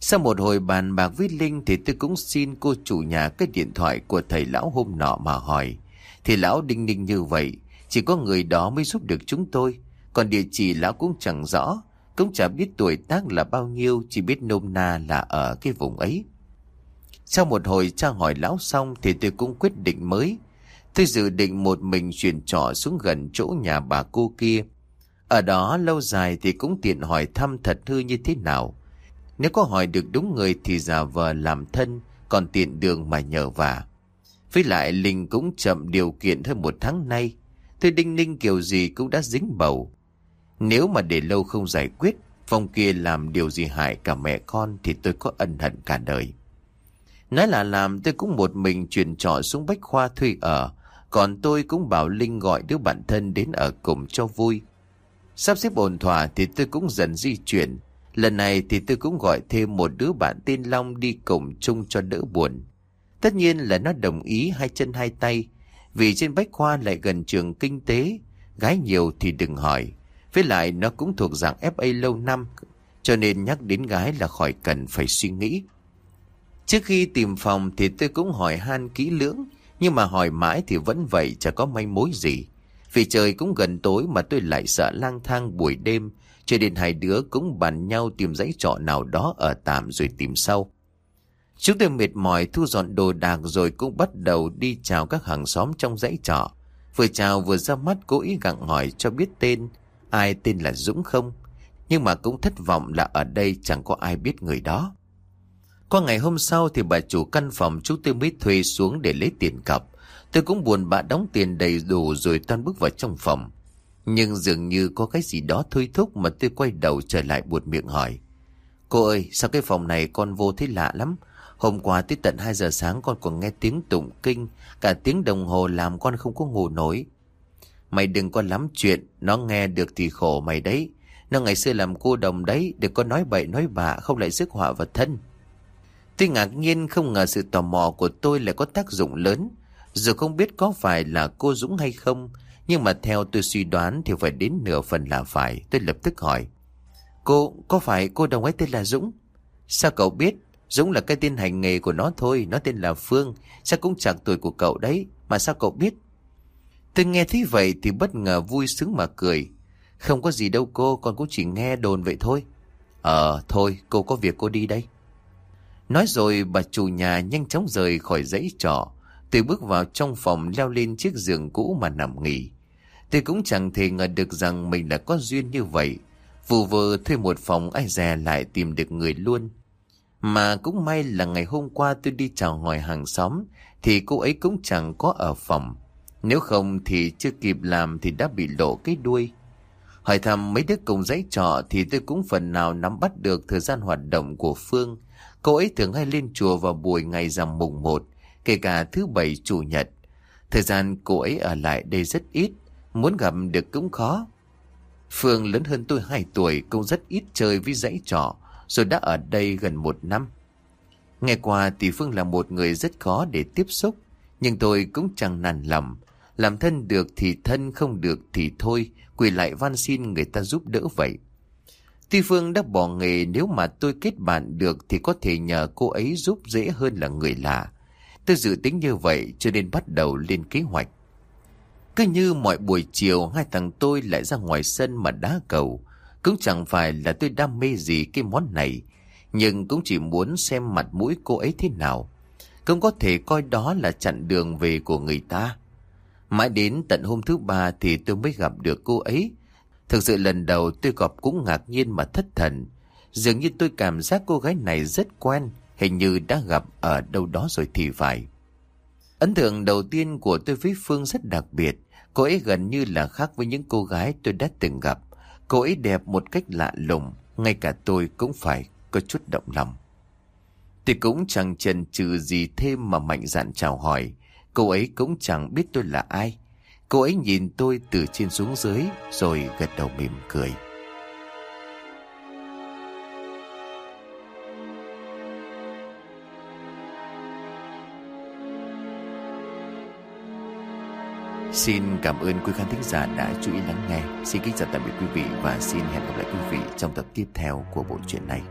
Sau một hồi bàn bạc với Linh thì tôi cũng xin cô chủ nhà cái điện thoại của thầy lão hôm nọ mà hỏi. Thì lão đinh ninh như vậy, chỉ có người đó mới giúp được chúng tôi. Còn địa chỉ lão cũng chẳng rõ, cũng chẳng biết tuổi tác là bao nhiêu, chỉ biết nôm na là ở cái vùng ấy. Sau một hồi tra hỏi lão xong thì tôi cũng quyết định mới. Tôi dự định một mình chuyển trọ xuống gần chỗ nhà bà cô kia. Ở đó lâu dài thì cũng tiện hỏi thăm thật hư như thế nào. Nếu có hỏi được đúng người thì giả vờ làm thân, còn tiện đường mà nhờ vả. Với lại Linh cũng chậm điều kiện hơn một tháng nay. Tôi đinh ninh kiểu gì cũng đã dính bầu. Nếu mà để lâu không giải quyết, Phong kia làm điều gì hại cả mẹ con thì tôi có ân hận cả đời. Nói là làm tôi cũng một mình chuyển trọ xuống Bách Khoa thuê ở, còn tôi cũng bảo Linh gọi đứa bạn thân đến ở cùng cho vui. Sắp xếp ổn thỏa thì tôi cũng dần di chuyển, Lần này thì tôi cũng gọi thêm một đứa bạn tên Long đi cùng chung cho đỡ buồn. Tất nhiên là nó đồng ý hai chân hai tay, vì trên Bách Khoa lại gần trường kinh tế, gái nhiều thì đừng hỏi. Với lại nó cũng thuộc dạng FA lâu năm, cho nên nhắc đến gái là khỏi cần phải suy nghĩ. Trước khi tìm phòng thì tôi cũng hỏi han kỹ lưỡng, nhưng mà hỏi mãi thì vẫn vậy chả có manh mối gì. Vì trời cũng gần tối mà tôi lại sợ lang thang buổi đêm cho nên hai đứa cũng bàn nhau tìm dãy trọ nào đó ở tạm rồi tìm sau. Chúng tôi mệt mỏi thu dọn đồ đạc rồi cũng bắt đầu đi chào các hàng xóm trong dãy trọ. Vừa chào vừa ra mắt cố ý gặng hỏi cho biết tên, ai tên là Dũng không? Nhưng mà cũng thất vọng là ở đây chẳng có ai biết người đó. Qua ngày hôm sau thì bà chủ căn phòng chúng tôi mới thuê xuống để lấy tiền cọc. Tôi cũng buồn bà đóng tiền đầy đủ rồi toan bước vào trong phòng. Nhưng dường như có cái gì đó thôi thúc mà tôi quay đầu trở lại buột miệng hỏi. Cô ơi, sao cái phòng này con vô thấy lạ lắm? Hôm qua tới tận 2 giờ sáng con còn nghe tiếng tụng kinh, cả tiếng đồng hồ làm con không có ngủ nổi. Mày đừng có lắm chuyện, nó nghe được thì khổ mày đấy. Nó ngày xưa làm cô đồng đấy, đừng có nói bậy nói bạ, không lại rước họa vào thân. Tôi ngạc nhiên không ngờ sự tò mò của tôi lại có tác dụng lớn. Dù không biết có phải là cô Dũng hay không, nhưng mà theo tôi suy đoán thì phải đến nửa phần là phải. Tôi lập tức hỏi. Cô, có phải cô đồng ấy tên là Dũng? Sao cậu biết? Dũng là cái tên hành nghề của nó thôi, nó tên là Phương. Sao cũng chẳng tuổi của cậu đấy, mà sao cậu biết? Tôi nghe thấy vậy thì bất ngờ vui sướng mà cười. Không có gì đâu cô, con cũng chỉ nghe đồn vậy thôi. Ờ, thôi, cô có việc cô đi đây. Nói rồi bà chủ nhà nhanh chóng rời khỏi dãy trọ. Tôi bước vào trong phòng leo lên chiếc giường cũ mà nằm nghỉ. Tôi cũng chẳng thể ngờ được rằng mình đã có duyên như vậy. Vụ vờ thuê một phòng ai dè lại tìm được người luôn. Mà cũng may là ngày hôm qua tôi đi chào hỏi hàng xóm, thì cô ấy cũng chẳng có ở phòng. Nếu không thì chưa kịp làm thì đã bị lộ cái đuôi. Hỏi thăm mấy đứa cùng giấy trọ thì tôi cũng phần nào nắm bắt được thời gian hoạt động của Phương. Cô ấy thường hay lên chùa vào buổi ngày rằm mùng một kể cả thứ bảy chủ nhật. Thời gian cô ấy ở lại đây rất ít, muốn gặp được cũng khó. Phương lớn hơn tôi 2 tuổi cũng rất ít chơi với dãy trọ, rồi đã ở đây gần một năm. Nghe qua thì Phương là một người rất khó để tiếp xúc, nhưng tôi cũng chẳng nản lòng. Làm thân được thì thân, không được thì thôi, quỳ lại van xin người ta giúp đỡ vậy. Tuy Phương đã bỏ nghề nếu mà tôi kết bạn được thì có thể nhờ cô ấy giúp dễ hơn là người lạ. Tôi dự tính như vậy cho nên bắt đầu lên kế hoạch. Cứ như mọi buổi chiều hai thằng tôi lại ra ngoài sân mà đá cầu. Cũng chẳng phải là tôi đam mê gì cái món này, nhưng cũng chỉ muốn xem mặt mũi cô ấy thế nào. Cũng có thể coi đó là chặn đường về của người ta. Mãi đến tận hôm thứ ba thì tôi mới gặp được cô ấy. Thực sự lần đầu tôi gặp cũng ngạc nhiên mà thất thần. Dường như tôi cảm giác cô gái này rất quen, hình như đã gặp ở đâu đó rồi thì phải. Ấn tượng đầu tiên của tôi với Phương rất đặc biệt. Cô ấy gần như là khác với những cô gái tôi đã từng gặp. Cô ấy đẹp một cách lạ lùng, ngay cả tôi cũng phải có chút động lòng. Tôi cũng chẳng chần chừ gì thêm mà mạnh dạn chào hỏi. Cô ấy cũng chẳng biết tôi là ai. Cô ấy nhìn tôi từ trên xuống dưới rồi gật đầu mỉm cười. Xin cảm ơn quý khán thính giả đã chú ý lắng nghe. Xin kính chào tạm biệt quý vị và xin hẹn gặp lại quý vị trong tập tiếp theo của bộ truyện này.